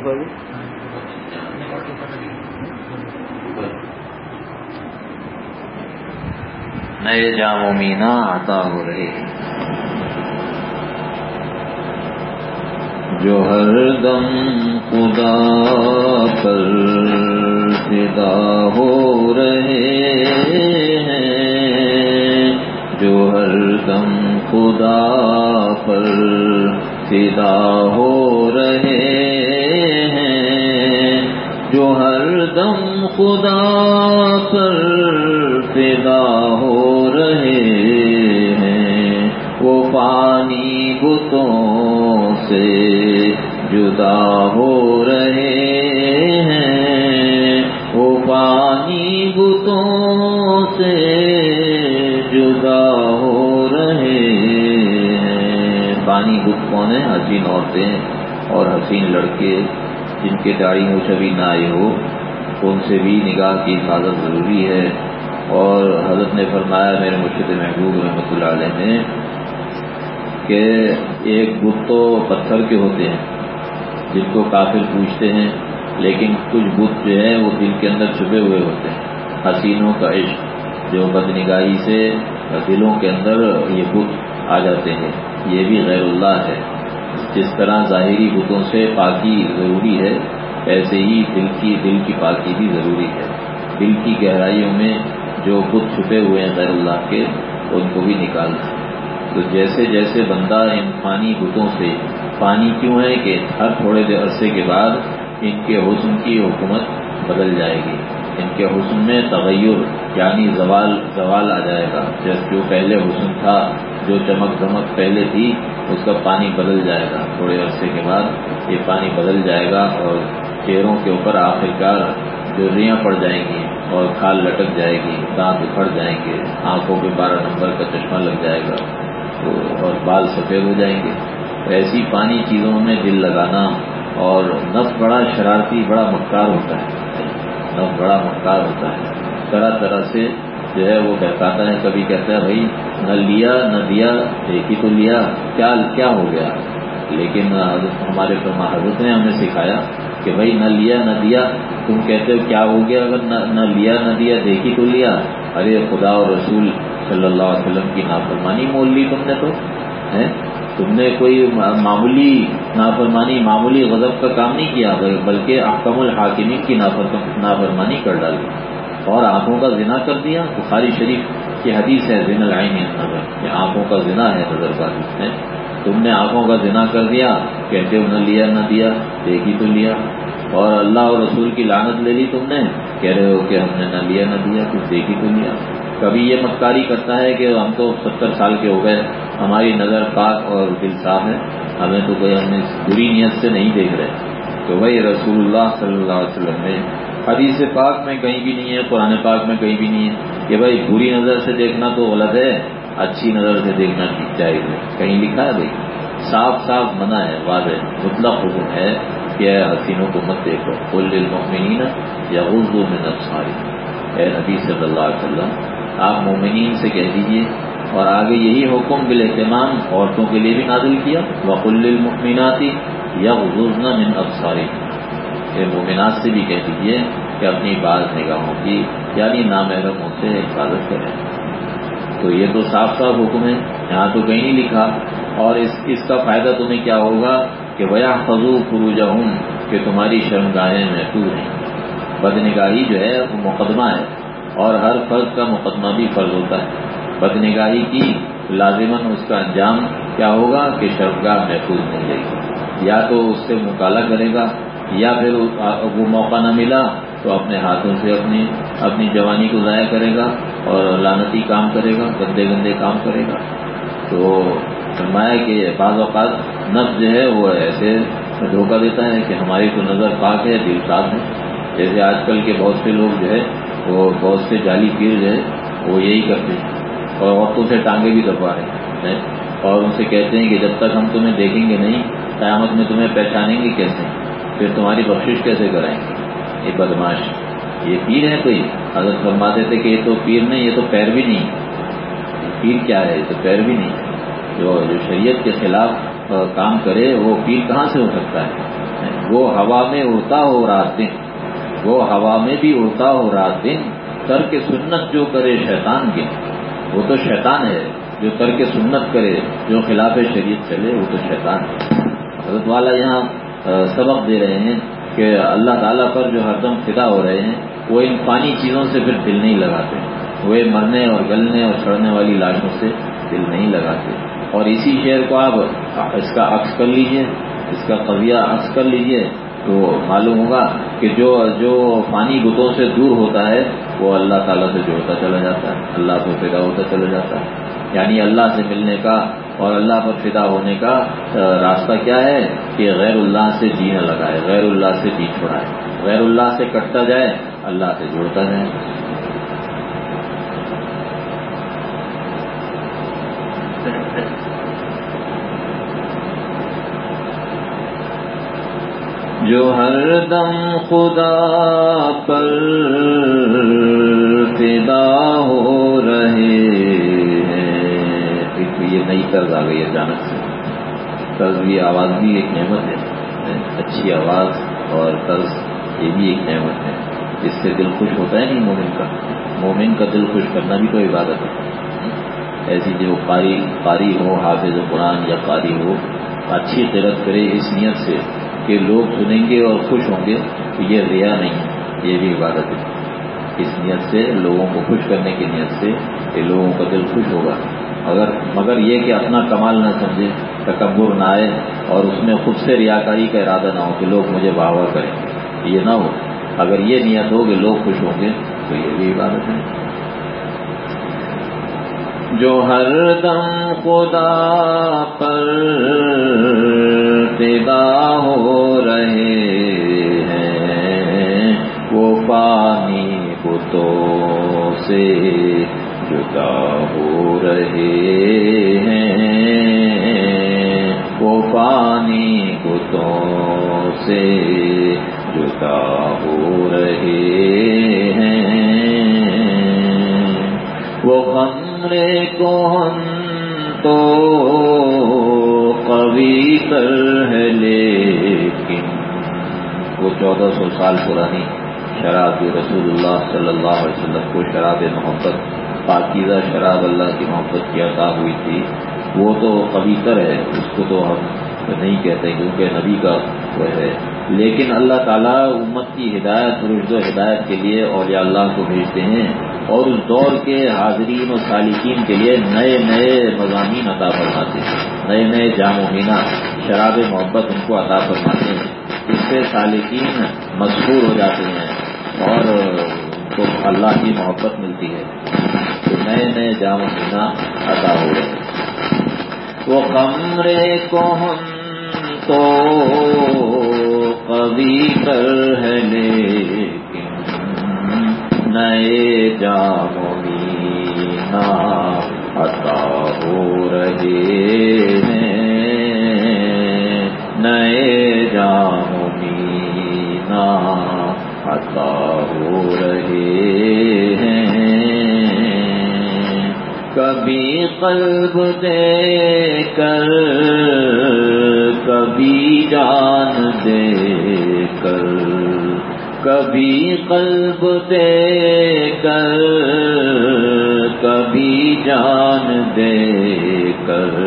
کے پاس نئے جام و مینا عطا ہو رہے جو ہر دم خدا پر فدا ہو رہے ہیں۔ جو ہر دم خدا پر فدا ہو رہے ہیں جو ہر دم خدا پر فدا ہو رہے ہیں، وہ پانی بتوں سے جدا ہو رہے ہیں۔ وہ پانی بتوں سے جدا ہو رہے ہیں۔ پانی بت کون ہے؟ حسین عورتیں اور حسین لڑکے۔ جن کے داڑھی میں ابھی نہ آئے ہو ان سے بھی نگاہ کی حفاظت ضروری ہے۔ اور حضرت نے فرمایا، میرے مرشد محبوب رحمۃ اللہ علیہ نے، کہ ایک بت تو پتھر کے ہوتے ہیں، جن کو کافر پوچھتے ہیں، لیکن کچھ بت جو ہے وہ دل کے اندر چھپے ہوئے ہوتے ہیں۔ حسینوں کا عشق، جو بد نگاہی سے دلوں کے اندر یہ بت آ جاتے ہیں، یہ بھی غیر اللہ ہے۔ جس طرح ظاہری بتوں سے پاکی ضروری ہے، ایسے ہی دل کی دل کی پاکی بھی ضروری ہے۔ دل کی گہرائیوں میں جو بت چھپے ہوئے ہیں غیر اللہ کے، ان کو بھی نکالنا تو جیسے جیسے بندہ ان پانی بتوں سے پانی کیوں ہے کہ ہر تھوڑے دیر عرصے کے بعد ان کے حسن کی حکومت بدل جائے گی۔ ان کے حسن میں تغیر یعنی زوال زوال آ جائے گا۔ جیسے جو پہلے حسن تھا جو چمک دمک پہلے تھی، اس کا پانی بدل جائے گا۔ تھوڑے عرصے کے بعد یہ پانی بدل جائے گا اور چہروں کے اوپر آخرکار جو ریاں پڑ جائیں گی اور کھال لٹک جائے گی، دانت اکھڑ جائیں گے، آنکھوں پہ بارہ نمبر کا چشمہ لگ جائے گا تو اور بال سفید ہو جائیں گے۔ ایسی پانی چیزوں میں دل لگانا اور نف بڑا شرارتی بڑا مکار ہوتا ہے۔ نف بڑا مکار ہوتا ہے۔ طرح طرح سے جو ہے وہ بہتاتا ہے، کبھی کہتا ہے، بھائی، نہ لیا، نہ دیا، ایک ہی تو لیا، کیا کیا ہو گیا؟ لیکن ہمارے حضرت نے ہمیں سکھایا کہ بھائی، نہ لیا، نہ دیا۔ تم کہتے ہو، کیا ہو گیا؟ اگر نہ لیا، نہ دیا دیکھی تو لیا. ارے خدا اور رسول صلی اللہ علیہ وسلم کی نافرمانی مول لی تم نے تو تم نے کوئی معمولی نافرمانی، معمولی غضب کا کام نہیں کیا، بلکہ احکم الحاکمین کی نافرمانی کر ڈالی۔ اور آنکھوں کا زنا کر دیا۔ بخاری شریف کی حدیث ہے، زین العین نظر، کہ آنکھوں کا زنا ہے نظر بازی ہے۔ تم نے آنکھوں کا زنا کر دیا، کہتے ہو نہ لیا، نہ دیا دیکھی تو لیا۔ اور اللہ اور رسول کی لانت لے لی تم نے، کہہ رہے ہو کہ ہم نے نہ لیا، نہ دیا، کچھ دیکھی تو لیا۔ کبھی یہ مکاری کرتا ہے کہ ہم تو ستر سال کے ہو گئے، ہماری نظر پاک اور دل صاف ہے، ہمیں تو کوئی ہم بری نیت سے نہیں دیکھ رہے۔ تو وہی رسول اللہ صلی اللہ علیہ وسلم نے حدیث پاک میں کہیں بھی نہیں ہے، قرآن پاک میں کہیں بھی نہیں ہے۔ کہ بھائی بری نظر سے دیکھنا تو غلط ہے، اچھی نظر سے دیکھنا چاہیے کہیں لکھا ہے بھائی؟ صاف صاف منع ہے، واضح، مطلق حکم ہے کہ حسینوں کو مت دیکھو۔ کل المؤمنین یا اردو میں نفساری اے نبی صلی اللہ علیہ وسلم، آپ مومنین سے کہہ دیجیے اور آگے یہی حکم بال اہتمام عورتوں کے لیے بھی نازل کیا۔ وقل المؤمناتی یا حضوز من افساری اے مومنات سے بھی کہہ دیجیے کہ اپنی بعض نگاہوں کی یعنی نامحرموں سے حفاظت کریں۔ تو یہ تو صاف صاف حکم ہے، یہاں تو کہیں نہیں لکھا۔ اور اس اس کا فائدہ تمہیں کیا ہوگا؟ کہ بیا فضو فروجہ ہوں کہ تمہاری شرمگاہیں محفوظ ہیں۔ بد نگاہی جو ہے، وہ مقدمہ ہے۔ اور ہر فرض کا مقدمہ بھی فرض ہوتا ہے۔ بد نگاہی کی لازمن اس کا انجام کیا ہوگا؟ کہ شرمگاہ محفوظ نہیں رہے گی۔ یا تو اس سے مطالعہ کرے گا یا پھر وہ موقع نہ ملا تو اپنے ہاتھوں سے اپنی اپنی جوانی کو ضائع کرے گا اور لانتی کام کرے گا، گندے گندے کام کرے گا۔ تو فرمایا کہ بعض اوقات نفس جو ہے وہ ایسے دھوکہ دیتا ہے کہ ہماری تو نظر پاک ہے، دل صاف ہے۔ جیسے آج کل کے بہت سے لوگ جو ہے، وہ بہت سے جعلی پیر جو ہے، وہ یہی کرتے ہیں۔ اور عورتوں سے ٹانگے بھی دبا رہے ہیں۔ اور ان سے کہتے ہیں کہ جب تک ہم تمہیں دیکھیں گے نہیں، قیامت میں تمہیں پہچانیں گے کیسے؟ پھر تمہاری بخشش کیسے کرائیں گے؟ یہ بدماش یہ پیر ہے کوئی؟ حضرت فرما دیتے کہ یہ تو پیر نہیں، یہ تو پیر بھی نہیں پیر کیا ہے؟ یہ تو پیر بھی نہیں۔ جو جو شریعت کے خلاف کام کرے، وہ پیر کہاں سے ہو سکتا ہے؟ وہ ہوا میں اڑتا ہو رات دن۔ وہ ہوا میں بھی اڑتا ہو رات دن۔ تر کے سنت جو کرے، شیطان کے وہ تو شیطان ہے۔ جو تر کے سنت کرے، جو خلاف شریعت چلے، وہ تو شیطان ہے۔ حضرت والا یہاں سبق دے رہے ہیں کہ اللہ تعالیٰ پر جو ہر دم فدا ہو رہے ہیں، وہ ان پانی چیزوں سے پھر دل نہیں لگاتے۔ وہ مرنے اور گلنے اور سڑنے والی لاشوں سے دل نہیں لگاتے۔ اور اسی شعر کو آپ اس کا عکس کر لیجیے، اس کا قضیہ عکس کر لیجیے، تو معلوم ہوگا کہ جو جو پانی بتوں سے دور ہوتا ہے، وہ اللہ تعالیٰ سے جوڑتا چلا جاتا ہے۔ اللہ کو فدا ہوتا چلا جاتا ہے۔ یعنی اللہ سے ملنے کا اور اللہ پر فدا ہونے کا راستہ کیا ہے کہ غیر اللہ سے جی نہ لگائے، غیر اللہ سے جی چھوڑائے، غیر اللہ سے کٹتا جائے، اللہ سے جڑتا جائے۔ جو ہر دم خدا پر فدا ہو رہے یہ نئی طرز آ گئی اچانک سے۔ طرز بھی آواز بھی ایک نعمت ہے اچھی آواز اور طرز یہ بھی ایک نعمت ہے۔ جس سے دل خوش ہوتا ہے نہیں مومن کا۔ مومن کا دل خوش کرنا بھی کوئی عبادت ہے۔ ایسی جو قاری قاری ہو، حافظ قرآن یا قاری ہو، اچھی قرت کرے اس نیت سے کہ لوگ سنیں گے اور خوش ہوں گے تو یہ ریا نہیں ہے، یہ بھی عبادت ہے۔ اس نیت سے لوگوں کو خوش کرنے کی نیت سے کہ لوگوں کا دل خوش ہوگا۔ اگر مگر یہ کہ اپنا کمال نہ سمجھے، تکبر نہ آئے اور اس میں خود سے ریاکاری کا ارادہ نہ ہو کہ لوگ مجھے واہ کریں۔ یہ نہ ہو۔ اگر یہ نیت ہو کہ لوگ خوش ہوں گے، تو یہ بھی عبادت ہے۔ جو ہر دم خدا پر فدا ہو رہے ہیں، وہ پانی بتوں سے جدا ہو رہے ہیں۔ وہ پانی بتوں سے جدا ہو رہے ہیں۔ وہ کمرے کو ہم تو قوی کر ہے، لیکن وہ چودہ سو سال پرانی شراب رسول اللہ صلی اللہ علیہ وسلم کو شراب محبت پاکیزہ شراب اللہ کی محبت کی عطا ہوئی تھی، وہ تو قوی تر ہے، اس کو تو ہم نہیں کہتے کیونکہ نبی کا وہ ہے۔ لیکن اللہ تعالیٰ امت کی ہدایت، رشد و ہدایت کے لیے اولیاء اللہ کو بھیجتے ہیں اور اس دور کے حاضرین و سالکین کے لیے نئے نئے مضامین عطا فرماتے ہیں۔ نئے نئے جام و مینا، شراب محبت ان کو عطا فرماتے ہیں۔ اس سے سالکین مشہور ہو جاتے ہیں اور کو اللہ کی محبت ملتی ہے تو نئے نئے جام و مینا عطا ہو رہے وہ کمرے کو ہم تو کبھی کر ہے لیکن نئے جامو مینا عطا ہو رہے ہیں۔ نئے جامو مینا عطا ہو رہے ہیں۔ کبھی قلب دے کر، کبھی جان دے کر۔ کبھی قلب دے کر، کبھی جان دے کر۔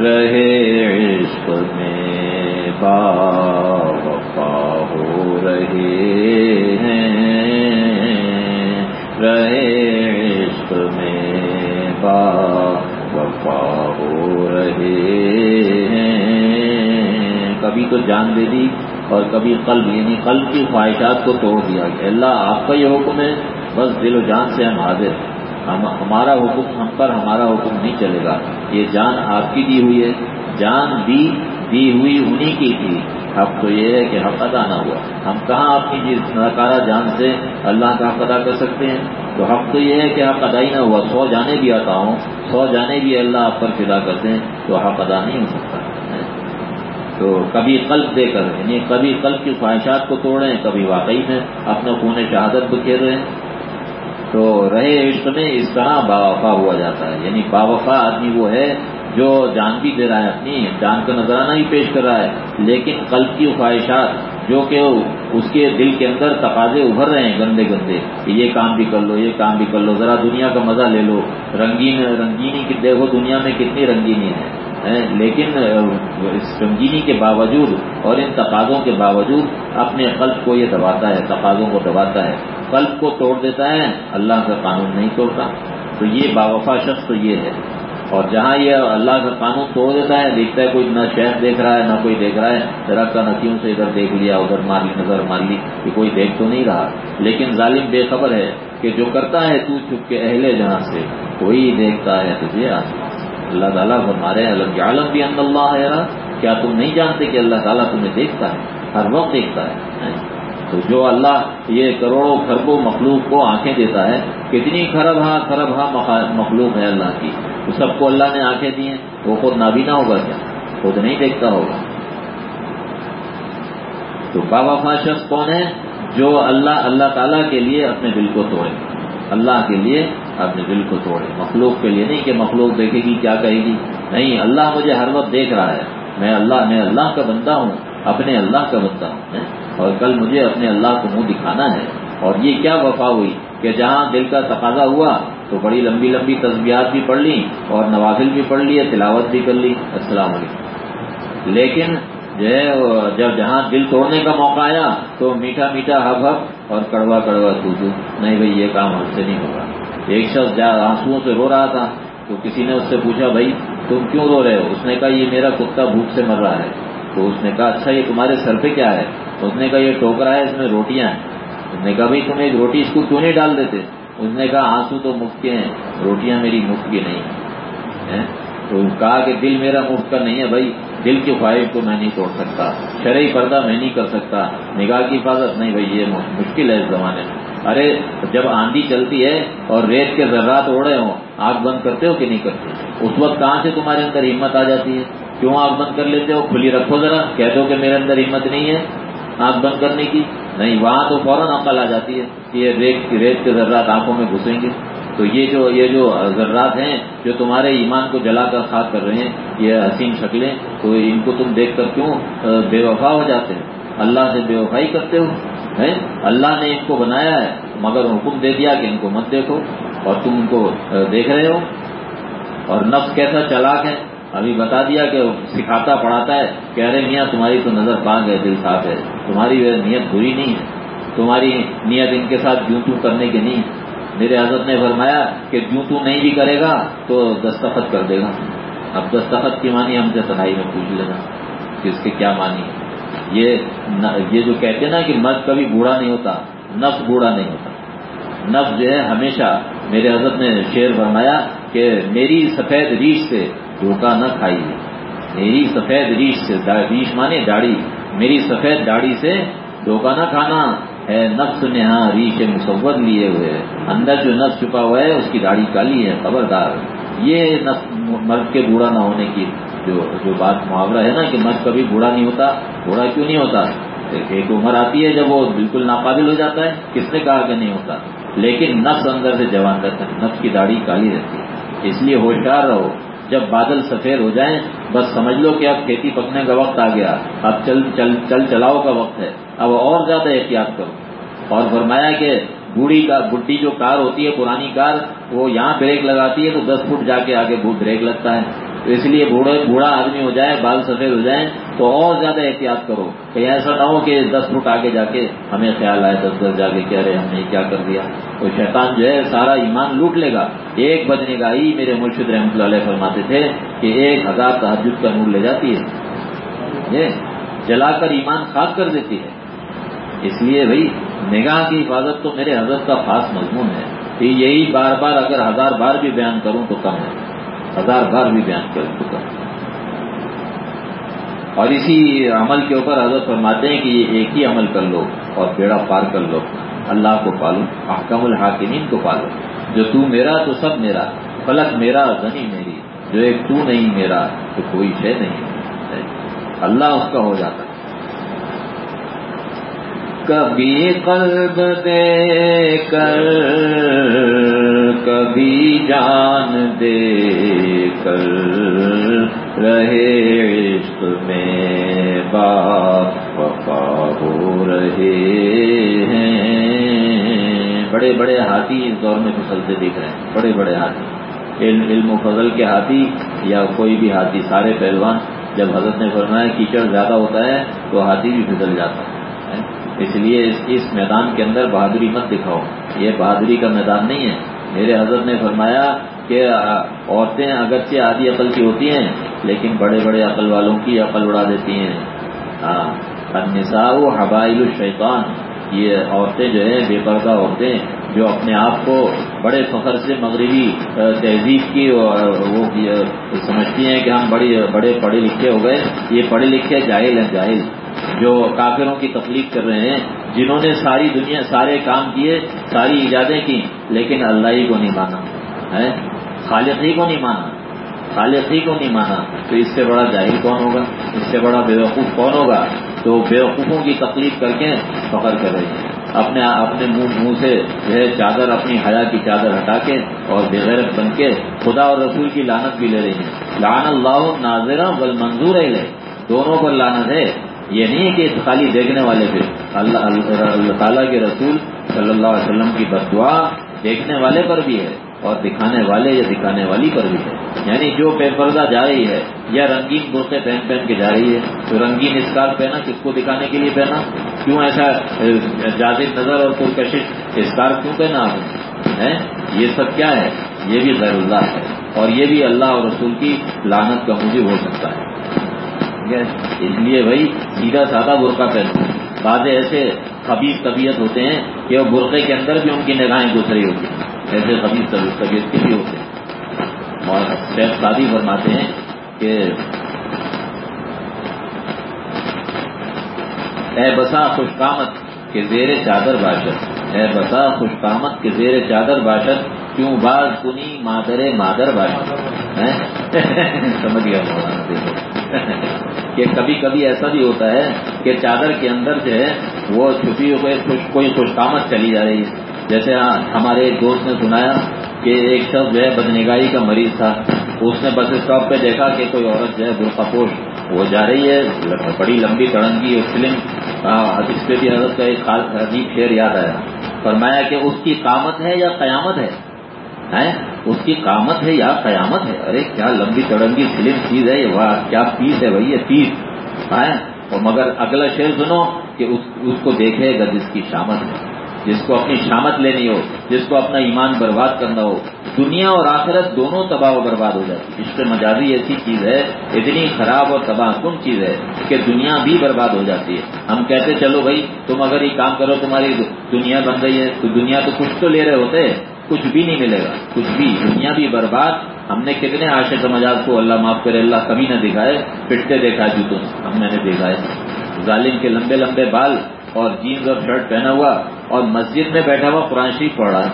رہے عشق میں با رہے ہیں۔ رہے عشق میں با وفا ہو رہے ہیں۔ کبھی تو جان دے دی اور کبھی قلب یعنی قلب کی خواہشات کو توڑ دیا کہ اللہ، آپ کا یہ حکم ہے، بس دل و جان سے ہم حاضر۔ ہم، ہمارا حکم ہم پر ہمارا حکم نہیں چلے گا۔ یہ جان آپ کی دی ہوئی ہے، جان دی دی ہوئی انہی کی تھی۔ حق تو یہ ہے کہ حق ادا نہ ہوا۔ ہم کہاں اپنی جس ناکارہ جان سے اللہ کا حق ادا کر سکتے ہیں؟ تو حق تو یہ ہے کہ حق ادا ہی نہ ہوا، سو جانے بھی آتا ہوں، سو جانے بھی اللہ آپ پر فدا کرتے ہیں، تو حق ادا نہیں ہو سکتا تو کبھی قلب دے کر یعنی کبھی قلب کی خواہشات کو توڑ رہے ہیں، کبھی واقعی میں اپنا خون شہادت بکھیر رہے ہیں۔ تو رہے عشق میں اس طرح باوفا ہوا جاتا ہے یعنی باوفا آدمی وہ ہے جو جان بھی دے رہا ہے اپنی، جان کا نظرانہ ہی پیش کر رہا ہے، لیکن قلب کی خواہشات جو کہ اس کے دل کے اندر تقاضے ابھر رہے ہیں گندے گندے، کہ یہ کام بھی کر لو، یہ کام بھی کر لو، ذرا دنیا کا مزہ لے لو۔ رنگین، رنگینی کی دیکھو، دنیا میں کتنی رنگینی ہے لیکن، اس رنگینی کے باوجود اور ان تقاضوں کے باوجود اپنے قلب کو یہ دباتا ہے، تقاضوں کو دباتا ہے۔ قلب کو توڑ دیتا ہے، اللہ کا قانون نہیں توڑتا۔ تو یہ باوفا شخص تو یہ ہے۔ اور جہاں یہ اللہ کا قانون توڑ دیتا ہے، دیکھتا ہے کوئی نہ شہر دیکھ رہا ہے، نہ کوئی دیکھ رہا ہے۔ درخت کا نسیوں سے ادھر دیکھ لیا، ادھر مار لی، نظر مار لی کہ کوئی دیکھ تو نہیں رہا۔ لیکن ظالم بے خبر ہے کہ جو کرتا ہے تو چھپ کے اہل جہاں سے کوئی دیکھتا ہے تجھے اللہ تعالیٰ ہمارے الگ عالم بھی ان اللہ ہے کیا تم نہیں جانتے کہ اللہ تعالیٰ تمہیں دیکھتا ہے؟ ہر وقت دیکھتا ہے۔ تو جو اللہ یہ کروڑوں خربوں مخلوق کو آنکھیں دیتا ہے، کتنی خرب ہاں خرب ہاں مخلوق ہے اللہ کی۔ تو سب کو اللہ نے آنکھیں دی ہیں، وہ خود نابینا ہوگا کیا؟ خود نہیں دیکھتا ہوگا۔ تو بابا شخص کون ہے؟ جو اللہ اللہ تعالیٰ کے لیے اپنے دل کو توڑے۔ اللہ کے لیے اپنے دل کو توڑے۔ مخلوق کے لیے نہیں کہ مخلوق دیکھے گی، کیا کہے گی۔ نہیں، اللہ مجھے ہر وقت دیکھ رہا ہے۔ میں اللہ میں اللہ کا بندہ ہوں، اپنے اللہ کا بندہ ہوں اور کل مجھے اپنے اللہ کو منہ دکھانا ہے۔ اور یہ کیا وفا ہوئی کہ جہاں دل کا تقاضا ہوا تو بڑی لمبی لمبی تصویرات بھی پڑھ لی اور نوافل بھی پڑھ لی تلاوت بھی کر لی، السلام علیکم۔ لیکن جو ہے، جب جہاں دل توڑنے کا موقع آیا تو میٹھا میٹھا ہب ہب اور کڑوا کڑوا تو نہیں بھائی، یہ کام ہم سے نہیں ہوگا ایک شخص آنسو سے رو رہا تھا تو کسی نے اس سے پوچھا، بھائی، تم کیوں رو رہے ہو؟ اس نے کہا، یہ میرا کتا بھوک سے مر رہا ہے۔ تو اس نے کہا اچھا یہ تمہارے سر پہ کیا ہے؟ اس نے کہا، یہ ٹوکرا ہے، اس میں روٹیاں ہیں۔ اس نے کہا، بھائی، تم ایک روٹی اس کو کیوں نہیں ڈال دیتے؟ اس نے کہا، آنسو تو مفت کے ہیں، روٹیاں میری مفت کی نہیں ہیں۔ تو کہا کہ، دل میرا مفت کا نہیں ہے بھائی، دل کی خواہش کو میں نہیں توڑ سکتا، شرعی پردہ میں نہیں کر سکتا، نگاہ کی حفاظت نہیں بھائی، یہ مشکل ہے اس زمانے میں۔ ارے، جب آندھی چلتی ہے اور ریت کے ذرات اڑے ہوں آگ بند کرتے ہو کہ نہیں کرتے؟ اس وقت کہاں سے تمہارے اندر ہمت آ جاتی ہے؟ کیوں آگ بند کر لیتے ہو؟ کھلی رکھو ذرا، کہہ دو کہ میرے اندر ہمت نہیں ہے۔ آنکھ بند کرنے کی۔ نہیں، وہاں تو فوراً عقل آ جاتی ہے کہ یہ ریت ریت کے ذرات آنکھوں میں گھسیں گے۔ تو یہ جو یہ جو ذرات ہیں جو تمہارے ایمان کو جلا کر خاک کر رہے ہیں، یہ حسین شکلیں، تو ان کو تم دیکھ کر کیوں بے وفا ہو جاتے ہیں اللہ سے بے وفائی کرتے ہو؟ اللہ نے ان کو بنایا ہے، مگر حکم دے دیا کہ ان کو مت دیکھو، اور تم ان کو دیکھ رہے ہو۔ اور نفس کیسا چلاک ہے ابھی بتا دیا کہ سکھاتا پڑھاتا ہے، کہہ رہے میاں تمہاری تو نظر پاک ہے، دل صاف ہے۔ تمہاری نیت بری نہیں ہے۔ تمہاری نیت ان کے ساتھ جوں تو کرنے کی نہیں میرے حضرت نے فرمایا کہ جوں تو نہیں بھی کرے گا تو دستخط کر دے گا۔ اب دستخط کی مانی ہم سے سنائی میں پوچھ لینا کہ اس کے کیا مانی یہ یہ جو کہتے ہیں نا کہ مرد کبھی بوڑھا نہیں ہوتا، نفس بوڑھا نہیں ہوتا۔ نفس جو ہے، ہمیشہ میرے حضرت نے شعر فرمایا کہ میری سفید ریچھ سے دھوکہ نہ کھائیے میری سفید ریچھ سے ریچھ مانے داڑھی۔ میری سفید داڑھی سے دھوکہ نہ کھانا ہے۔ نفس نے ہاں ریچھ مصور لیے ہوئے اندر جو نفس چھپا ہوا ہے، اس کی داڑھی کالی ہے۔ خبردار۔ یہ نفس مرد کے بوڑھا نہ ہونے کی جو جو بات محاورہ ہے نا کہ مرد کبھی بوڑھا نہیں ہوتا، بوڑھا کیوں نہیں ہوتا؟ ایک عمر آتی ہے جب وہ بالکل ناقابل ہو جاتا ہے۔ کس نے کہا کہ نہیں ہوتا؟ لیکن نفس اندر سے جوان رہتا ہے۔ نفس کی داڑھی کالی رہتی ہے۔ اس لیے ہوشیار رہو۔ جب بادل سفید ہو جائیں، بس سمجھ لو کہ اب کھیتی پکنے کا وقت آ گیا۔ اب چل چل چل چلاؤ کا وقت ہے۔ اب اور زیادہ احتیاط کرو۔ اور فرمایا کہ بوڑھی کا، بڈی جو کار ہوتی ہے، پرانی کار، وہ یہاں بریک لگاتی ہے تو دس فٹ جا کے آگے بریک لگتا ہے۔ تو اس لیے بوڑھے بوڑھا آدمی ہو جائے، بال سفید ہو جائیں تو اور زیادہ احتیاط کرو کہیں ایسا نہ ہو کہ دس فٹ آگے جا کے ہمیں خیال آئے، دس دس جا کے کہہ رہے ہم نے کیا کر دیا۔ تو شیطان جو ہے سارا ایمان لوٹ لے گا۔ ایک بجنے کا ہی میرے مرشد رحمۃ اللہ علیہ فرماتے تھے کہ ایک ہزار تحجد کا نور لے جاتی ہے۔ جلا کر ایمان خاص کر دیتی ہے۔ اس لیے بھائی، نگاہ کی حفاظت تو میرے حضرت کا خاص مضمون ہے کہ یہی بار بار اگر ہزار بار بھی بیان کروں تو کم ہے۔ ہزار بار بھی بیان کروں تو کم اور اسی عمل کے اوپر حضرت فرماتے ہیں کہ یہ ایک ہی عمل کر لو اور بیڑا پار کر لو۔ اللہ کو پالو احکم الحاکمین کو پالو۔ جو تو میرا تو سب میرا فلک میرا، زنی میری۔ جو ایک تو نہیں میرا تو کوئی شے نہیں۔ اللہ اس کا ہو جاتا۔ کبھی قلب دے کر، کبھی جان دے کر رہے عشق میں باپ وفا ہو رہے ہیں۔ بڑے بڑے ہاتھی اس دور میں پھسلتے دکھ رہے ہیں۔ بڑے بڑے ہاتھی۔ علم و فضل کے ہاتھی یا کوئی بھی ہاتھی، سارے پہلوان، جب حضرت نے فرمایا کیچڑ زیادہ ہوتا ہے تو ہاتھی بھی پھسل جاتا ہے۔ اس لیے اس میدان کے اندر بہادری مت دکھاؤ۔ یہ بہادری کا میدان نہیں ہے۔ میرے حضرت نے فرمایا کہ عورتیں اگرچہ آدھی عقل کی ہوتی ہیں، لیکن بڑے بڑے عقل والوں کی عقل اڑا دیتی ہیں۔ ہاں۔ نسا و حبائل الشیطان۔ یہ عورتیں جو ہیں، بے پردہ عورتیں۔ جو اپنے آپ کو بڑے فخر سے مغربی تہذیب کی وہ سمجھتی ہیں کہ ہم بڑی، بڑے پڑھے لکھے ہو گئے، یہ پڑھے لکھے جاہل ہیں، جاہل۔ جو کافروں کی تخلیق کر رہے ہیں، جنہوں نے ساری دنیا، سارے کام کیے، ساری ایجادیں کی لیکن اللہ ہی کو نہیں مانا ہے خالق ہی کو نہیں مانا۔ خالق ہی کو نہیں مانا۔ تو اس سے بڑا جاہل کون ہوگا؟ اس سے بڑا بیوقوف کون ہوگا؟ تو بیوقوفوں کی تکلیف کر کے فخر کر رہی ہیں۔ اپنے اپنے منہ منہ سے جو ہے چادر اپنی حیا کی چادر ہٹا کے اور بغیرت بن کے خدا اور رسول کی لانت بھی لے رہی ہیں۔ لان اللہ ناظرہ بل منظور ہے دونوں پر لانت ہے۔ یہ نہیں ہے کہ خالی دیکھنے والے پہ۔ اللہ اللہ تعالیٰ کے رسول صلی اللہ علیہ وسلم کی بدعا دیکھنے والے پر بھی ہے۔ اور دکھانے والے یا دکھانے والی پر بھی ہے۔ یعنی جو بے پردہ جا رہی ہے، یا رنگین دوسرے پہن پہن کے جا رہی ہے، تو رنگین اسکارف پہنا کس کو دکھانے کے لیے پہنا؟ کیوں ایسا جازد نظر اور پرکشش اسکارف کیوں پہنا؟ آپ ہے یہ سب کیا ہے؟ یہ بھی غیر اللہ ہے۔ اور یہ بھی اللہ اور رسول کی لانت کا موجب ہو سکتا ہے۔ اس لیے بھائی، سیدھا سادہ برقع پہنو۔ بعض ایسے خبیص طبیعت ہوتے ہیں کہ وہ برقعے کے اندر بھی ان کی نگاہیں دوسری ہوتی ہیں۔ ایسے خبیص طبیعت کے بھی ہوتے ہیں۔ اور شیخ شادی فرماتے ہیں کہ اے بسا خوش کامت کے زیر چادر باشد۔ اے بسا خوش کامت کے زیر چادر باشد۔ کیوں باز کنی مادر مادر باشد۔ سمجھ گیا مولانا دیکھو کہ کبھی کبھی ایسا بھی ہوتا ہے کہ چادر کے اندر جو ہے وہ چھپی ہوئے کوئی خوش کامت چلی جا رہی ہے۔ جیسے ہاں، ہمارے ایک دوست نے سنایا کہ ایک شخص جو ہے بدنگاہی کا مریض تھا۔ اس نے بس اسٹاپ پہ دیکھا کہ کوئی عورت جو ہے برقع پوش وہ جا رہی ہے۔ بڑی لمبی تڑنگی فلم اس پہ بھی حضرت کا ایک عجیب شعر یاد آیا۔ فرمایا کہ اس کی قامت ہے یا قیامت ہے؟ اس کی قامت ہے یا قیامت ہے؟ ارے، کیا لمبی تڑنگی فلم چیز ہے واہ، کیا پیس ہے بھائی یہ پیس؟ ہے اور مگر اگلا شعر سنو کہ اس کو دیکھے گا جس کی شامت ہے۔ جس کو اپنی شامت لینی ہو، جس کو اپنا ایمان برباد کرنا ہو، دنیا اور آخرت دونوں تباہ و برباد ہو جاتی۔ عشق مجازی ایسی چیز ہے، اتنی خراب اور تباہ کن چیز ہے کہ دنیا بھی برباد ہو جاتی ہے۔ ہم کہتے، چلو بھائی، تم اگر یہ کام کرو، تمہاری دنیا بن گئی ہے، تو دنیا تو کچھ تو لے رہے ہوتے، کچھ بھی نہیں ملے گا۔ کچھ بھی، دنیا بھی برباد۔ ہم نے کتنے عاشق مجاز کو اللہ معاف کرے، اللہ کبھی نہ دکھائے پٹتے دیکھا جوتوں ہم نے دیکھا ہے۔ ظالم کے لمبے لمبے بال اور جینز اور شرٹ پہنا ہوا اور مسجد میں بیٹھا ہوا قرآن شریف پڑھ رہا ہے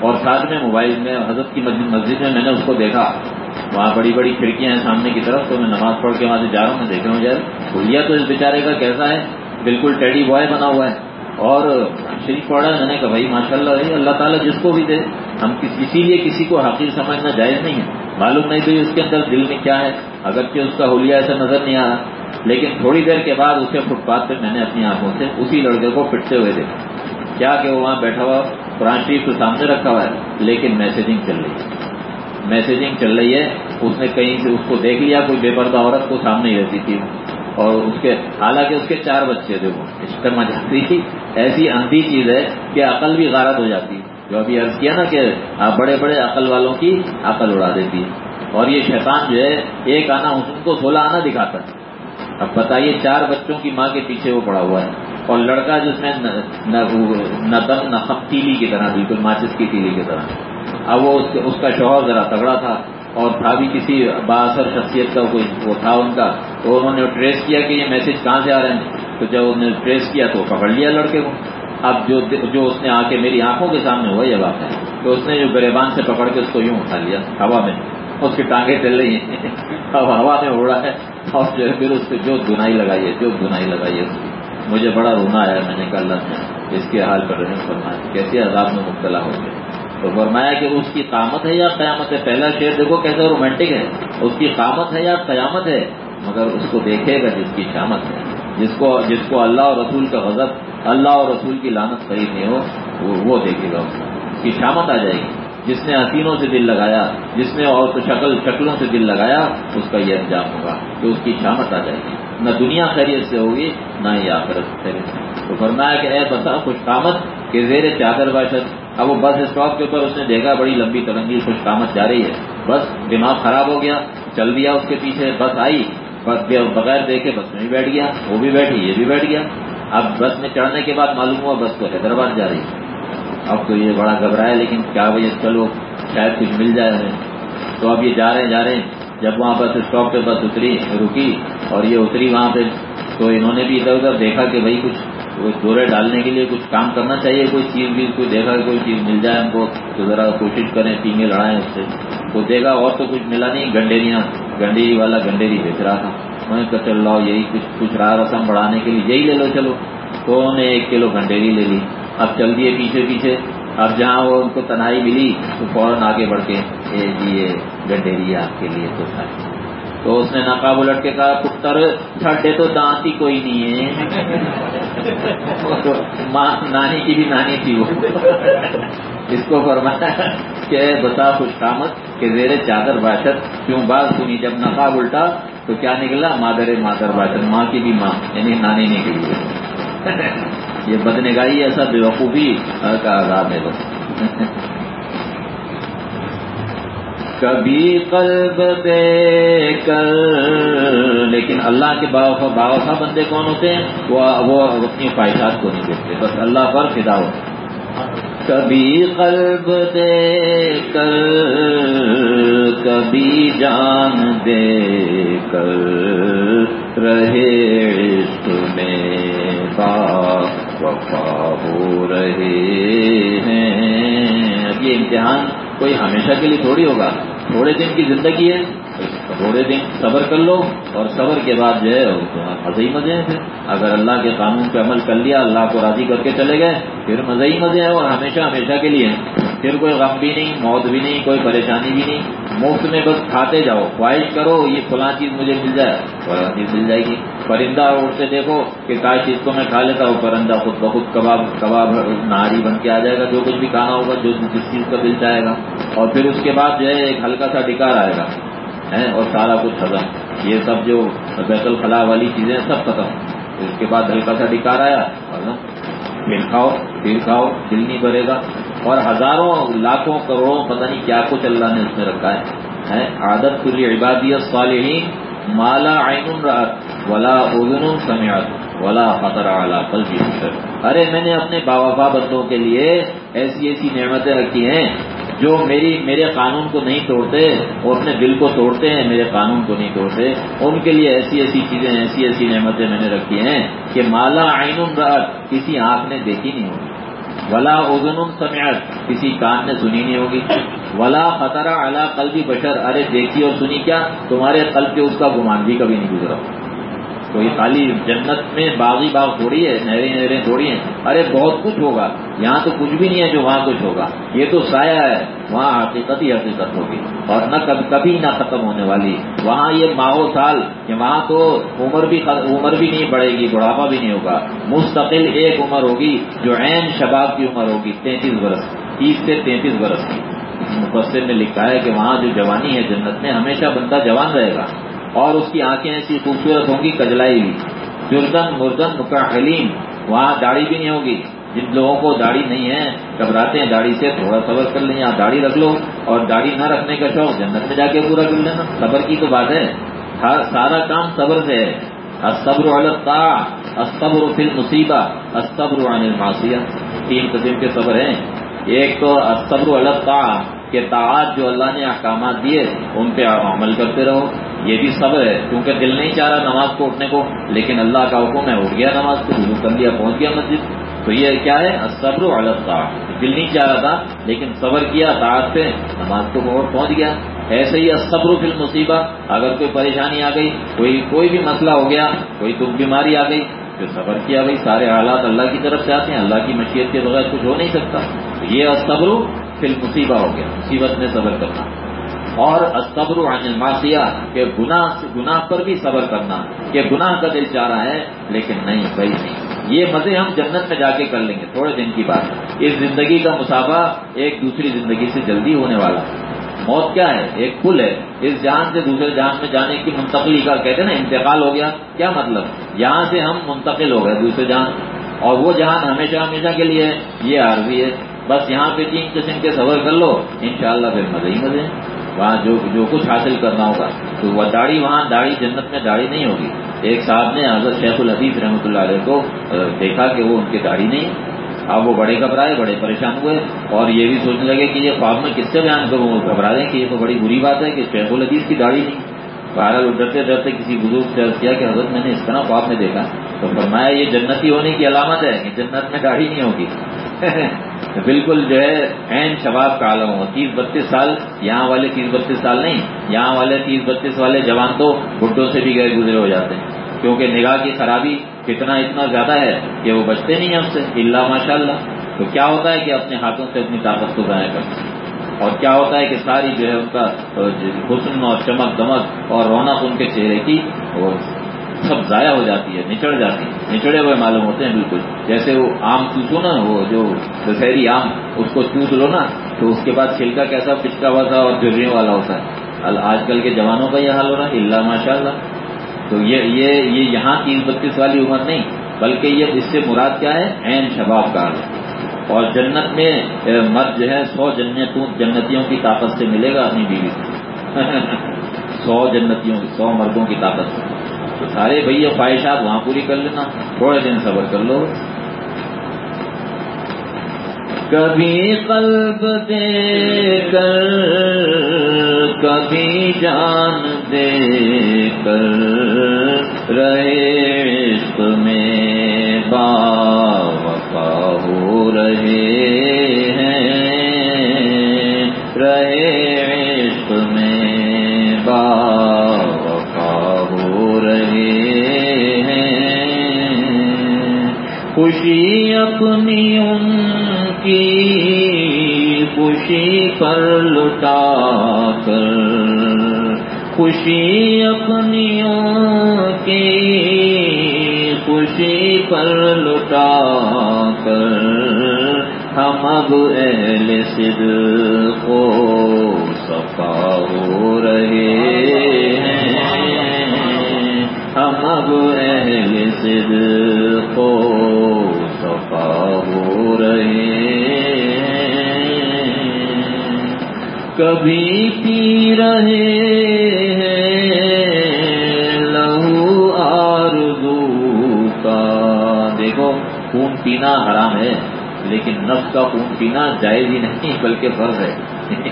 اور ساتھ میں موبائل میں حضرت کی مسجد مسجد میں میں نے اس کو دیکھا۔ وہاں بڑی بڑی کھڑکیاں ہیں سامنے کی طرف، تو میں نماز پڑھ کے وہاں سے جا رہا ہوں، میں دیکھ رہا ہوں یار بھولیا تو اس بیچارے کا کیسا ہے؟ بالکل ٹیڈی بوائے بنا ہوا ہے۔ اور شریف پڑھا میں نے کہا، بھائی ماشاء اللہ اللہ تعالیٰ جس کو بھی دے، ہم اسی لیے کسی کو حقیر سمجھنا جائز نہیں ہے۔ معلوم نہیں تو اس کے اندر دل میں کیا ہے، اگرچہ اس کا ہولیا ایسا نظر نہیں آ رہا لیکن تھوڑی دیر کے بعد اسے فٹ پاتھ پہ میں نے اپنی آنکھوں سے اسی لڑکے کو پٹتے ہوئے دیکھا۔ کیا کہ وہ وہاں بیٹھا ہوا قرآن شریف کے سامنے رکھا ہوا ہے، لیکن میسجنگ چل رہی ہے۔ میسجنگ چل رہی ہے، اس نے کہیں سے اس کو دیکھ لیا، کوئی بے پردہ عورت کو سامنے ہی رہتی تھی۔ اور اس کے، حالانکہ اس کے چار بچے تھے وہ۔ اسٹرما جاتی تھی ایسی اندھی چیز ہے کہ عقل بھی غارت ہو جاتی۔ جو ابھی عرض کیا نا کہ بڑے بڑے عقل والوں کی عقل اڑا دیتی۔ ہے اور یہ شیطان جو ہے، ایک آنا حسن کو، سولہ آنا دکھاتا ہے۔ اب بتائیے چار بچوں کی ماں کے پیچھے وہ پڑا ہوا ہے اور لڑکا جس میں نہ دم نہ خم تیلی کی طرح، بالکل ماچس کی تیلی کی طرح۔ اب وہ اس کا شوہر ذرا تگڑا تھا اور تھا بھی کسی باثر شخصیت کا، کوئی وہ تھا ان کا۔ تو انہوں نے ٹریس کیا کہ یہ میسج کہاں سے آ رہے ہیں؟ تو جب انہوں نے ٹریس کیا تو پکڑ لیا لڑکے کو۔ اب جو جو اس نے آ کے میری آنکھوں کے سامنے ہوا یہ بات ہے تو اس نے جو گریبان سے پکڑ کے اس کو یوں اٹھا لیا، ہوا میں۔ اس کی ٹانگیں چل رہی ہیں۔ اب ہوا میں اڑا ہے۔ اور جو ہے پھر اس پہ جو دنائی لگائی ہے، جو دنائی لگائی ہے، مجھے بڑا رونا آیا، میں نے کہا اللہ نے اس کے حال پر رحم فرمایا، کیسے عذاب میں مبتلا ہو گئے۔ تو فرمایا کہ اس کی قامت ہے یا قیامت ہے؟ پہلا شعر دیکھو کیسے رومانٹک ہے۔ اس کی قامت ہے یا قیامت ہے؟ مگر اس کو دیکھے گا جس کی شامت ہے۔ جس کو جس کو اللہ اور رسول کا غضب، اللہ اور رسول کی لانت صحیح نہیں ہو، وہ دیکھے گا اس کی شامت آ جائے گی۔ جس نے حسینوں سے دل لگایا، جس نے اور شکل شکلوں سے دل لگایا، اس کا یہ انجام ہوگا کہ اس کی شامت آ جائے گی۔ نہ دنیا خیریت سے ہوگی، نہ ہی آخرت خیریت سے۔ تو فرمایا کہ اے بتا خوش کامت کہ زیر چادر باشد۔ اب وہ بس اسٹاپ کے اوپر اس نے دیکھا، بڑی لمبی ترنگی خوش کامت جا رہی ہے۔ بس دماغ خراب ہو گیا، چل دیا اس کے پیچھے، بس آئی۔ بس بغیر دیکھے بس میں بھی بیٹھ گیا، وہ بھی بیٹھی، یہ بھی بیٹھ گیا۔ اب بس میں چڑھنے کے بعد معلوم ہوا بس تو حیدرآباد جا رہی ہے۔ اب تو یہ بڑا گھبرایا لیکن کیا وجہ چلو، شاید کچھ مل جائے ہمیں۔ تو اب یہ جا رہے ہیں، جا رہے ہیں۔ جب وہاں بس اسٹاپ پہ بس اتری، رکی اور یہ اتری وہاں پہ، تو انہوں نے بھی ادھر ادھر دیکھا کہ بھائی کچھ دورے ڈالنے کے لیے کچھ کام کرنا چاہیے، کوئی چیز بھی، کوئی دیکھا کہ کوئی چیز مل جائے ہم کو، تو ذرا کوشش کریں پینے لڑائیں اس سے۔ تو دیکھا، اور تو کچھ ملا نہیں، گنڈیریاں، گنڈیری والا گنڈیری بیچ رہا تھا۔ میں نے کہا چل رہا یہی کچھ کچھ رہا رسم بڑھانے کے لیے، یہی لے لو، چلو۔ تو انہوں نے ایک کلو گنڈیری لے لی۔ اب چل دیے پیچھے پیچھے۔ اب جہاں وہ ان کو تنہائی ملی، تو فوراً آگے بڑھ کے جی یہ گڈیری آپ کے لیے تو تھا۔ تو اس نے نقاب الٹ کے کہا، پتر چھٹے تو دانت ہی کوئی نہیں ہے۔ ماں، نانی کی بھی نانی تھی وہ۔ اس کو فرمایا کہ بتا خوش کامت کہ زیر چادر باشد۔ کیوں بات سنی؟ جب نقاب الٹا تو کیا نکلا؟ مادر مادر باشد۔ ماں کی بھی ماں یعنی نانی نکلی یہ بدنگاہی ایسا بے وقوفی کا عذاب ہے بس۔ کبھی قلب دے کر، لیکن اللہ کے باوفا بندے کون ہوتے ہیں؟ وہ اپنی خواہشات کو نہیں دیکھتے، بس اللہ پر فدا ہوتے کبھی قلب دے کر، کبھی جان دے کر، رہے عشق میں با وفا ہو رہے ہیں اب یہ امتحان کوئی ہمیشہ کے لیے تھوڑی ہوگا، تھوڑے دن کی زندگی ہے، تھوڑے دن صبر کر لو اور صبر کے بعد جو ہے مزے ہی مزے ہیں پھر۔ اگر اللہ کے قانون پہ عمل کر لیا، اللہ کو راضی کر کے چلے گئے، پھر مزے ہی مزے ہیں اور ہمیشہ ہمیشہ کے لیے پھر کوئی غم بھی نہیں، موت بھی نہیں، کوئی پریشانی بھی نہیں۔ مفت میں بس کھاتے جاؤ، خواہش کرو، یہ فلاں چیز مجھے مل جائے۔ فلاں چیز مل جائے گی۔ پرندہ اڑتے دیکھو کہ کاش چیز کو میں کھا لیتا ہوں، پرندہ خود بخود کباب کباب نہاری بن کے آ جائے گا، جو کچھ بھی کھانا ہوگا، جو جس چیز کا دل جائے گا۔ اور پھر اس کے بعد جو ہے، ایک ہلکا سا ڈکار آئے گا اور سارا کچھ ہزم یہ سب جو بیت الخلاء والی چیزیں سب ختم۔ اس کے بعد ہلکا سا ڈکار آیا پھر کھاؤ پھر کھاؤ، دل نہیں بھرے گا۔ اور ہزاروں، لاکھوں، کروڑوں، پتہ نہیں کیا کچھ اللہ نے اس میں رکھا ہے عادت کلی عبادیت صالحین مالا عین رات ولا اذن سمیات ولا خطر اعلیٰ پل بھی ارے میں نے اپنے باوفا بندوں کے لیے ایسی ایسی نعمتیں رکھی ہیں جو میری میرے قانون کو نہیں توڑتے، وہ اپنے دل کو توڑتے ہیں، میرے قانون کو نہیں توڑتے۔ ان کے لیے ایسی ایسی چیزیں، ایسی ایسی نعمتیں میں نے رکھی ہیں کہ مالا عین رات کسی آنکھ نے دیکھی نہیں ہوگی۔ ولا اوزن سمیت کسی کان نے سنی نہیں ہوگی۔ ولا خطرہ اللہ قلبی بشر، ارے دیکھی اور سنی کیا؟ تمہارے قلب کے اس کا گمان بھی کبھی نہیں گزرا۔ کوئی خالی جنت میں باغی باغ تھوڑی ہے، نہریں نہریں تھوڑی ہیں۔ ارے، بہت کچھ ہوگا۔ یہاں تو کچھ بھی نہیں ہے جو وہاں کچھ ہوگا۔ یہ تو سایہ ہے۔ وہاں حقیقت ہی حقیقت ہوگی۔ اور نہ کبھی نہ ختم ہونے والی۔ وہاں یہ ماہو سال کہ وہاں تو عمر بھی عمر بھی نہیں بڑھے گی، بڑھاپا بھی نہیں ہوگا۔ مستقل ایک عمر ہوگی جو عین شباب کی عمر ہوگی، تینتیس برس تیس سے تینتیس برس کی۔ مفسر نے لکھا ہے کہ وہاں جو جوانی ہے جنت میں، ہمیشہ بندہ جوان رہے گا۔ اور اس کی آنکھیں ایسی خوبصورت ہوں گی، کجلائی ہوئی۔ جردن، مردن مکاحلیم وہاں داڑھی بھی نہیں ہوگی۔ جن لوگوں کو داڑھی نہیں ہے، گھبراتے ہیں، داڑھی سے تھوڑا صبر کر لیں یہاں داڑھی رکھ لو۔ اور داڑھی نہ رکھنے کا شوق، جنت میں جا کے پورا کر لینا۔ صبر کی تو بات ہے۔ سارا کام صبر سے ہے۔ استبر الطا استبر فل مصیبہ استبر عن الماسیہ تین قسم کے صبر ہیں۔ ایک تو استبر الطا کہ تعات جو اللہ نے احکامات دیے، ان پہ آپ عمل کرتے رہو۔ یہ بھی صبر ہے، کیونکہ دل نہیں چاہ رہا نماز کو اٹھنے کو، لیکن اللہ کا حکم ہے، اٹھ گیا نماز کو رجوع کر لیا پہنچ گیا مسجد۔ تو یہ کیا ہے؟ صبر و دل نہیں چاہ رہا تھا، لیکن صبر کیا تعداد پہ۔ نماز کو بہت پہنچ گیا۔ ایسے ہی صبر و فل مصیبہ اگر کوئی پریشانی آ گئی، کوئی کوئی بھی مسئلہ ہو گیا، کوئی دکھ بیماری آ گئی تو صبر کیا بھائی، سارے حالات اللہ کی طرف سے آتے ہیں۔ اللہ کی مشیت کے بغیر کچھ ہو نہیں سکتا۔ یہ صبر پھر مصیبہ ہو گیا، مصیبت میں صبر کرنا۔ اور صبر عن الماسیہ کہ گناہ گناہ پر بھی صبر کرنا۔ کہ گناہ کا دل چاہ رہا ہے، لیکن نہیں، صحیح نہیں۔ یہ مزے ہم جنت میں جا کے کر لیں گے، تھوڑے دن کی بات۔ اس زندگی کا مسافہ ایک دوسری زندگی سے جلدی ہونے والا۔ موت کیا ہے؟ ایک پل ہے۔ اس جہان سے دوسرے جہان میں جانے کی منتقلی کا کہتے ہیں نا، انتقال ہو گیا۔ کیا مطلب؟ یہاں سے ہم منتقل ہو گئے، دوسرے جہان اور وہ جہان ہمیشہ ہمیشہ کے لیے یہ عارضی ہے۔ بس یہاں پہ تین قسم کے سفر کر لو، انشاءاللہ پھر مزے ہی مزے وہاں جو جو کچھ حاصل کرنا ہوگا۔ تو وہ داڑھی وہاں، داڑھی جنت میں داڑھی نہیں ہوگی۔ ایک صاحب نے حضرت شیخ الحدیث رحمۃ اللہ علیہ کو دیکھا کہ وہ ان کی داڑھی نہیں۔ اب وہ بڑے گھبرائے، بڑے پریشان ہوئے اور یہ بھی سوچنے لگے کہ یہ خواب میں کس سے بیان کروں؟ وہ گھبرا دیں کہ یہ تو بڑی بری بات ہے کہ شیخ الحدیث کی داڑھی نہیں۔ بہرحال ڈرتے ڈرتے کسی بزرگ سے کیا کہ حضرت میں نے اس طرح خواب میں دیکھا۔ تو فرمایا یہ جنتی ہونے کی علامت ہے کہ جنت میں داڑھی نہیں ہوگی۔ بالکل جو ہے این شباب کا عالم ہو تیس بتیس سال یہاں والے، تیس بتیس سال نہیں، یہاں والے، تیس بتیس والے جوان تو بڈوں سے بھی گئے گزرے ہو جاتے ہیں۔ کیونکہ نگاہ کی خرابی کتنا اتنا زیادہ ہے کہ وہ بچتے نہیں ہم سے۔ اللہ ماشاء اللہ تو کیا ہوتا ہے کہ اپنے ہاتھوں سے اپنی طاقت کو ضائع کرتے ہیں؟ اور کیا ہوتا ہے کہ ساری جو ہے، ان کا حسن اور چمک، دمک اور رونق ان کے چہرے کی وہ سب ضائع ہو جاتی ہے، نچڑ جاتی ہے۔ نچڑے ہوئے معلوم ہوتے ہیں بالکل۔ جیسے وہ آم چوسو نا، وہ جو دشہری آم، اس کو چوس لو نا، تو اس کے بعد چھلکا کیسا پچکا ہوا تھا اور جرنے والا ہوتا ہے۔ آج کل کے جوانوں کا یہ حال ہو رہا ہے اللہ ماشاء اللہ تو یہ یہ یہ یہاں تیس بتیس والی عمر نہیں، بلکہ یہ اس سے مراد کیا ہے؟ این شباب کا اور جنت میں مرد جو ہے، سو جنتوں، جنتیوں کی طاقت سے ملے گا اپنی بیوی سے۔ سو جنتیوں، سو مردوں کی طاقت سے۔ تو سارے بھائی خواہشات وہاں پوری کر لینا، تھوڑے دن صبر کر لو۔ کبھی قلب دے کر، کبھی جان دے کر، رہے عشق میں با وفا ہو رہے۔ اپنی ان کی خوشی پر لٹا کر۔ خوشی اپنی کی خوشی پر لٹا کر۔ ہم اب اہل سد کو صفا ہو رہے ہیں۔ ہم اب اہل سد کو صفا ہو رہے۔ کبھی پی رہے لہو آر کا۔ دیکھو، خون پینا حرام ہے، لیکن نفس کا خون پینا جائز ہی نہیں، بلکہ فرض ہے۔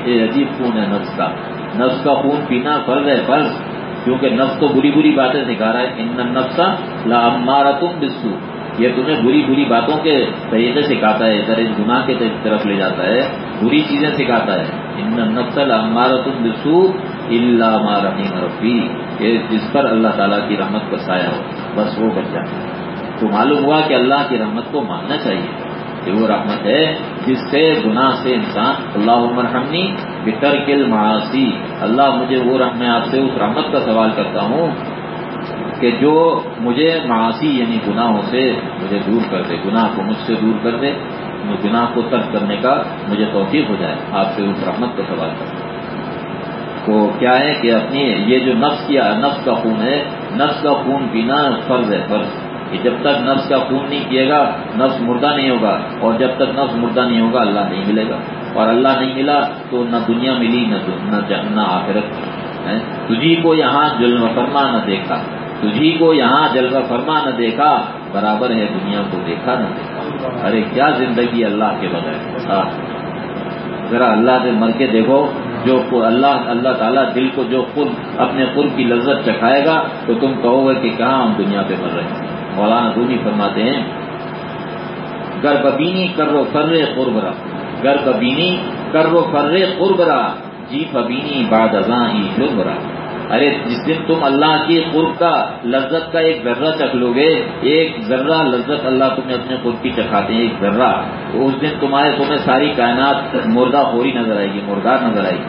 یہ عجیب خون ہے نفس کا۔ نفس کا خون پینا فرض ہے، فرض۔ کیونکہ نفس کو بری بری باتیں سکھا رہا ہے۔ ان نفسا لمارا تم بسو یہ تمہیں بری بری باتوں کے طریقے سکھاتا ہے در گناہ کے طرف لے جاتا ہے، بری چیزیں سکھاتا ہے۔ ان نفسل امارت السو اللہ رحیم رفی یہ جس پر اللہ تعالیٰ کی رحمت کا سایہ ہو، بس وہ بچ جاتا ہے۔ تو معلوم ہوا کہ اللہ کی رحمت کو ماننا چاہیے۔ کہ وہ رحمت ہے جس سے گناہ سے انسان اللہ عمر ہمنی بتر کل معاشی اللہ مجھے وہ میں آپ سے اس رحمت کا سوال کرتا ہوں کہ جو مجھے معاشی یعنی گناہوں سے مجھے دور کر دے، گناہ کو مجھ سے دور کر دے گناہ کو ترک کرنے کا مجھے توفیق ہو جائے، آپ سے اس رحمت کا سوال کرتا تو کیا ہے کہ اپنی یہ جو نفس کیا، نفس کا خون ہے، نفس کا خون پینا فرض ہے، فرض۔ کہ جب تک نفس کا خون نہیں پیے گا، نفس مردہ نہیں ہوگا، اور جب تک نفس مردہ نہیں ہوگا، اللہ نہیں ملے گا۔ اور اللہ نہیں ملا تو نہ دنیا ملی، نہ نہ آخرت۔ تجھی کو یہاں ظلم فرما نہ دیکھا تجھی کو یہاں جلوہ فرما نہ دیکھا، برابر ہے دنیا کو دیکھا نہ دیکھا۔ ارے کیا زندگی اللہ کے بغیر ذرا اللہ سے مر کے دیکھو، جو اللہ اللہ تعالیٰ دل کو جو خود، اپنے قرب کی لذت چکھائے گا، تو تم کہو گے کہ کہاں ہم دنیا پہ مر رہے ہیں۔ مولانا دونی فرماتے ہیں، گر ببینی کر رو فرے قربرا۔ گر ببینی کر رو فرے قربرا۔ جی فبینی باد ازاں ہی شربرا ارے جس دن تم اللہ کی قرب کا لذت کا ایک ذرہ چکھ لو گے ایک ذرہ لذت اللہ تمہیں اپنے قرب کی چکھاتے ہیں، ایک ذرہ۔ اس دن تمہارے تمہیں ساری کائنات مردہ خوری نظر آئے گی، مردار نظر آئے گی۔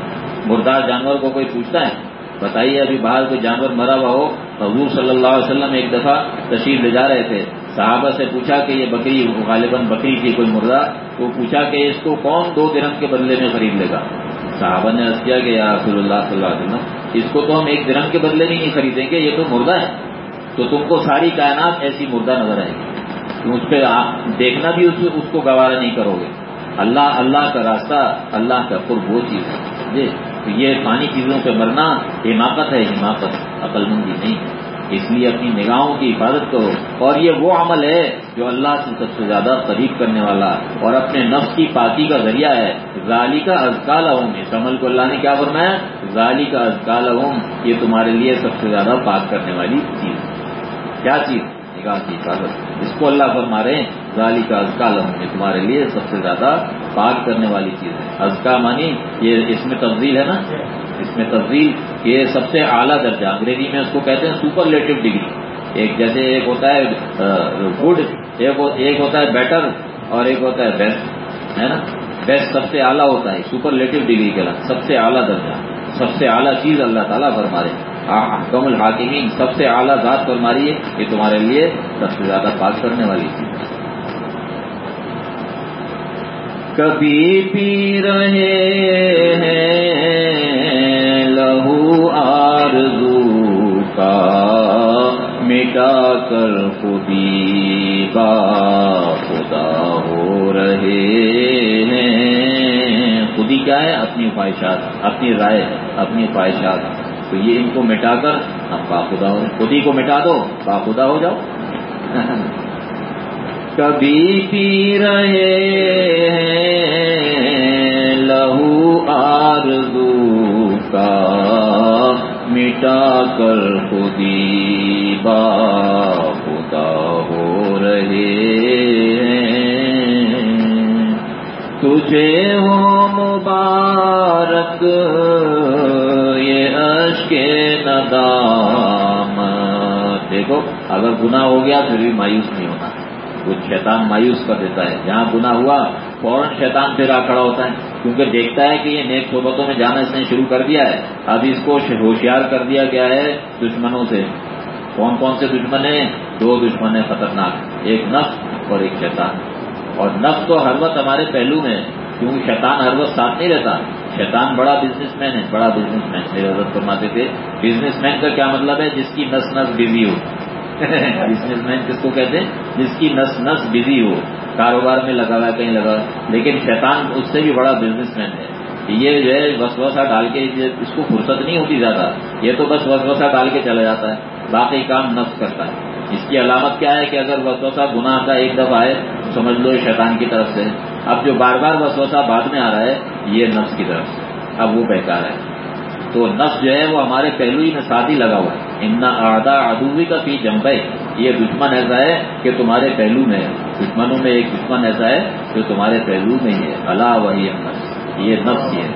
مردار جانور کو کوئی پوچھتا ہے؟ بتائیے ابھی باہر کوئی جانور مرا ہوا ہو؟ حضور صلی اللہ علیہ وسلم ایک دفعہ تشریف لے جا رہے تھے۔ صحابہ سے پوچھا کہ یہ بکری، غالباً بکری تھی کوئی مردہ تو پوچھا کہ اس کو کون دو درم کے بدلے میں خرید لے گا؟ صحابہ نے کیا کہ یا رسول اللہ صلی اللہ علیہ وسلم اس کو تو ہم ایک درم کے بدلے میں نہیں خریدیں گے، یہ تو مردہ ہے۔ تو تم کو ساری کائنات ایسی مردہ نظر آئے گی۔ اس پہ آپ دیکھنا بھی اس کو گوارا نہیں کرو گے۔ اللہ اللہ کا راستہ، اللہ کا قرب وہ چیز ہے۔ جی یہ پانی چیزوں پہ مرنا حماقت ہے، حماقت عقل مندی نہیں۔ ہے اس لیے اپنی نگاہوں کی حفاظت کرو۔ اور یہ وہ عمل ہے جو اللہ سے سب سے زیادہ قریب کرنے والا اور اپنے نفس کی پاکی کا ذریعہ ہے۔ ظالی کا ازکال ہوں اس عمل کو اللہ نے کیا فرمایا؟ ظالی کا ازکال ہوں یہ تمہارے لیے سب سے زیادہ پاک کرنے والی چیز کیا چیز؟ نگاہ کی حفاظت۔ اس کو اللہ فرما رہے ہیں ظالی کا ازکال ہوں یہ تمہارے لیے سب سے زیادہ پاک کرنے والی چیز ہے۔ ازکا مانی یہ اس میں تفضیل ہے نا؟ اس میں تفضیل یہ سب سے اعلیٰ درجہ، انگریزی میں اس کو کہتے ہیں سپر لیٹو ڈگری ایک جیسے ایک ہوتا ہے گڈ ایک ہوتا ہے بیٹر اور ایک ہوتا ہے بیسٹ ہے نا؟ بیسٹ سب سے اعلیٰ ہوتا ہے سپر لیٹو ڈگری کے لگ سب سے اعلیٰ درجہ۔ سب سے اعلیٰ چیز اللہ تعالیٰ فرما رہے حکم الحاکمین سب سے اعلیٰ ذات فرماری ہے، یہ تمہارے لیے سب سے زیادہ پاک کرنے والی چیز ہے۔ کبھی پی رہے ہیں کا مٹا کر خودی با خدا ہو رہے ہیں۔ خودی کیا ہے؟ اپنی خواہشات، اپنی رائے، اپنی خواہشات۔ تو یہ ان کو مٹا کر ہم باخدا ہو خودی کو مٹا دو باخدا ہو جاؤ۔ کبھی پی رہے ہیں لہو آرزو کا۔ مٹا کر خودی با خدا ہو رہے ہیں۔ تجھے ہو مبارک، یہ عشق ندام دیکھو، اگر گناہ ہو گیا پھر بھی مایوس نہیں ہونا۔ کچھ شیطان مایوس کر دیتا ہے۔ جہاں گناہ ہوا، فوراً شیطان پھر آ کھڑا ہوتا ہے۔ کیونکہ دیکھتا ہے کہ یہ نیک صحبتوں میں جانا اس نے شروع کر دیا ہے۔ اب اس کو ہوشیار کر دیا گیا ہے دشمنوں سے۔ کون کون سے دشمن ہیں؟ دو دشمن ہیں خطرناک۔ ایک نفس اور ایک شیطان۔ اور نفس تو ہر وقت ہمارے پہلو میں کیونکہ شیطان ہر وقت ساتھ نہیں رہتا۔ شیطان بڑا بزنس مین ہے، بڑا بزنس مین میرے حضرت فرماتے تھے۔ بزنس مین کا کیا مطلب ہے؟ جس کی نس نس بزی ہو۔ بزنس مین کس کو کہتے ہیں؟ جس کی نس نس بزی ہو۔ کاروبار میں لگا ہوا ہے، کہیں لگا لیکن شیطان اس سے بھی بڑا بزنس مین ہے۔ یہ جو ہے، وسوسہ ڈال کے اس کو فرصت نہیں ہوتی زیادہ۔ یہ تو بس وسوسہ ڈال کے چلا جاتا ہے۔ باقی کام نفس کرتا ہے۔ اس کی علامت کیا ہے کہ اگر وسوسہ گناہ کا ایک دفعہ ہے سمجھ لو شیطان کی طرف سے۔ اب جو بار بار وسوسہ بعد میں آ رہا ہے، یہ نفس کی طرف سے۔ اب وہ بہتار ہے۔ تو نفس جو ہے وہ ہمارے پہلو ہی میں ساتھ ہی لگا ہوا ہے۔ ان آدھا ادوبی کا فی جمبئی یہ دشمن ایسا ہے کہ تمہارے پہلو میں ہے۔ دشمنوں میں ایک دشمن ایسا ہے جو تمہارے پہلو میں ہی ہے۔ اللہ وہی نفس یہ نفس ہی ہے۔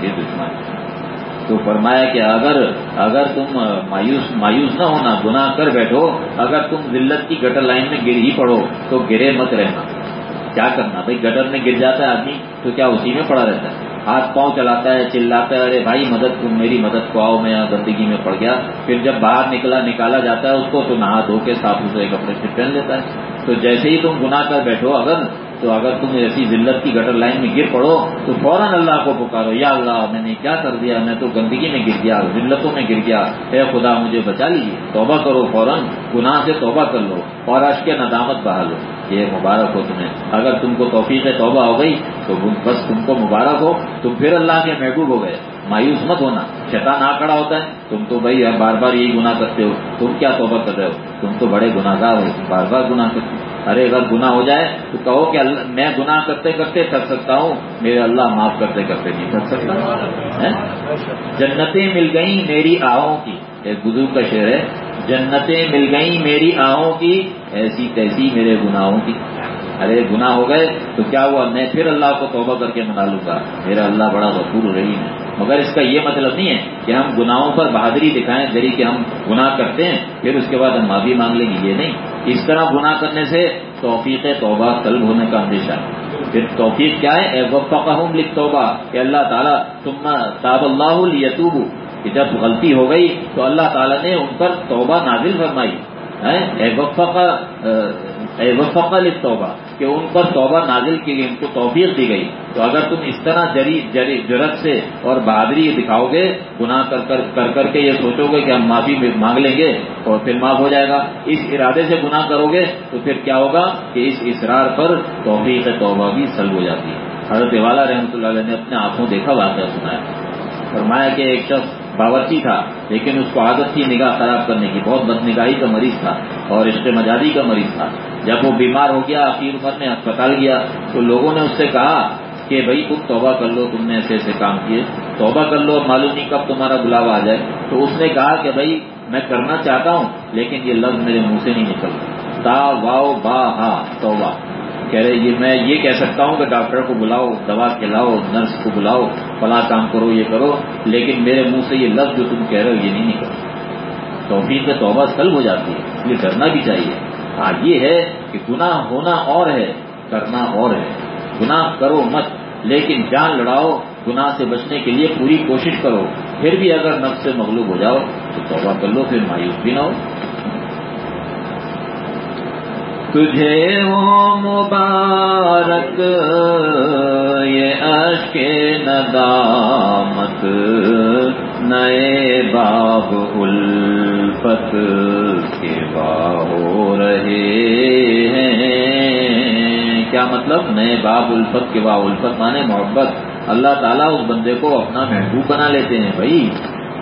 یہ دشمن۔ تو فرمایا کہ اگر اگر تم مایوس مایوس نہ ہونا، گناہ کر بیٹھو، اگر تم ذلت کی گٹر لائن میں گر ہی پڑو، تو گرے مت رہنا۔ کیا کرنا؟ بھائی، گٹر میں گر جاتا ہے آدمی، تو کیا اسی میں پڑا رہتا ہے؟ ہاتھ پاؤں چلاتا ہے چلاتا ہے، ارے بھائی مدد کو میری مدد کو آؤ، میں یہاں گندگی میں پڑ گیا۔ پھر جب باہر نکلا، نکالا جاتا ہے، اس کو تو نہا دھو کے صاف ستھرے کپڑے سے پہن لیتا ہے۔ تو جیسے ہی تم گناہ کر بیٹھو، اگر تو اگر تم ایسی ذلت کی گٹر لائن میں گر پڑو، تو فوراً اللہ کو پکارو، یا اللہ، میں نے کیا کر دیا؟ میں تو گندگی میں گر گیا، ذلتوں میں گر گیا۔ اے خدا، مجھے بچا لیجیے۔ توبہ کرو فوراً، گناہ سے توبہ کر لو اور اشک ندامت بہا لو۔ یہ مبارک ہو تمہیں۔ اگر تم کو توفیق توبہ ہو گئی، تو بس تم کو مبارک ہو، تم پھر اللہ کے محبوب ہو گئے۔ مایوس مت ہونا۔ شیطان آ کھڑا ہوتا ہے۔ تم تو بھائی بار بار یہی گناہ کرتے ہو۔ تم کیا توبہ کر رہے ہو؟ تم تو بڑے گناہ گار ہو، بار بار گناہ کرتے ہو۔ ارے اگر گناہ ہو جائے تو کہو کہ میں گناہ کرتے کرتے تھک سکتا ہوں، میرے اللہ معاف کرتے کرتے نہیں تھک سکتا۔ جنتیں مل گئیں میری آہوں کی۔ ایک بزرگ کا شعر ہے۔ جنتیں مل گئیں میری آہوں کی، ایسی تیسی میرے گناہوں کی۔ ارے گناہ ہو گئے تو کیا ہوا؟ میں پھر اللہ کو توبہ کر کے منا لوں گا۔ میرا اللہ بڑا غفور رہی ہے۔ مگر اس کا یہ مطلب نہیں ہے کہ ہم گناہوں پر بہادری دکھائیں، دری کہ ہم گناہ کرتے ہیں، پھر اس کے بعد ہم معافی مانگ لیں گے۔ یہ نہیں۔ اس طرح گناہ کرنے سے توفیق توبہ طلب ہونے کا اندیشہ ہے۔ پھر توفیق کیا ہے؟ وفقہم للتوبہ، کہ اللہ تعالیٰ ثم تاب اللہ لیتوبو کہ جب غلطی ہو گئی تو اللہ تعالیٰ نے ان پر توبہ نازل فرمائی۔ اے وفق للتوبہ، کہ ان پر توبہ نازل کی گئی، ان کو توفیق دی گئی۔ تو اگر تم اس طرح جری جری، جرت سے اور بہادری دکھاؤ گے، گناہ کر کر کر کر کے یہ سوچو گے کہ ہم معافی مانگ لیں گے اور پھر معاف ہو جائے گا۔ اس ارادے سے گناہ کرو گے، تو پھر کیا ہوگا؟ کہ اس اصرار پر توفیق توبہ بھی سلب ہو جاتی ہے۔ حضرت والا رحمۃ اللہ علیہ نے اپنے آنکھوں دیکھا واقعہ سنایا۔ فرمایا کہ ایک شخص باورچی تھا، لیکن اس کو عادت تھی نگاہ خراب کرنے کی۔ بہت بد نگاہی کا مریض تھا اور عشق مجادی کا مریض تھا۔ جب وہ بیمار ہو گیا، آخر عمر میں اسپتال گیا، تو لوگوں نے اس سے کہا کہ بھائی تم توبہ کر لو، تم نے ایسے ایسے کام کیے۔ توبہ کر لو معلوم نہیں کب تمہارا بلاوا آ جائے۔ تو اس نے کہا کہ بھائی، میں کرنا چاہتا ہوں، لیکن یہ لفظ میرے منہ سے نہیں نکلتا تا واؤ با ہا، توبہ۔ کہہ رہے یہ میں یہ کہہ سکتا ہوں کہ ڈاکٹر کو بلاؤ، دوا کھلاؤ، نرس کو بلاؤ، فلاں کام کرو، یہ کرو، لیکن میرے منہ سے یہ لفظ جو تم کہہ رہے ہو یہ نہیں نکلتا. توفیق میں توبہ سلب ہو جاتی ہے، اس لیے کرنا بھی چاہیے۔ ہاں یہ ہے کہ گناہ ہونا اور ہے، کرنا اور ہے۔ گناہ کرو مت، لیکن جان لڑاؤ، گناہ سے بچنے کے لیے پوری کوشش کرو۔ پھر بھی اگر نفس سے مغلوب ہو جاؤ تو توبہ کر لو، پھر مایوس بھی نہ ہو۔ تجھے وہ مبارک، یہ اشک ندامت، نئے باب الفت کے ہو رہے ہیں۔ کیا مطلب؟ نئے باب الفت کے با الفت مانے محبت۔ اللہ تعالیٰ اس بندے کو اپنا محبوب بنا لیتے ہیں بھائی۔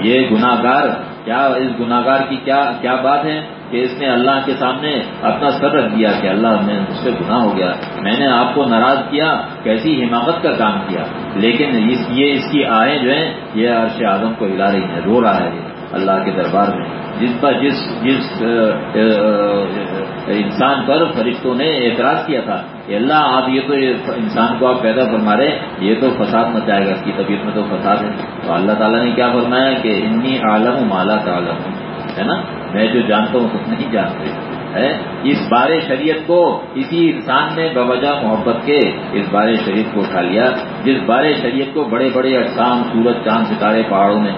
یہ گناگار کیا اس گناگار کی کیا کیا بات ہے؟ کہ اس نے اللہ کے سامنے اپنا سر رکھ دیا کہ اللہ میں مجھ سے گناہ ہو گیا۔ میں نے آپ کو ناراض کیا، کیسی حماقت کا کام کیا؟ لیکن یہ اس کی آہیں جو ہیں، یہ عرش اعظم کو ہلا رہی ہیں، رو رہا ہے اللہ کے دربار میں۔ جس پر جس جس انسان پر فرشتوں نے اعتراض کیا تھا۔ کہ اللہ، آپ یہ تو انسان کو آپ پیدا فرما رہے یہ تو فساد مچائے گا، اس کی طبیعت میں تو فساد ہے۔ تو اللہ تعالیٰ نے کیا فرمایا کہ انی عالم مالا تعالم ہے نا؟ میں جو جانتا ہوں تم نہیں جانتے اس بار شریعت کو اسی انسان نے بوجہ محبت کے اس بار شریعت کو اٹھا لیا، جس بار شریعت کو بڑے بڑے اقسام سورج، چاند، ستارے، پہاڑوں نے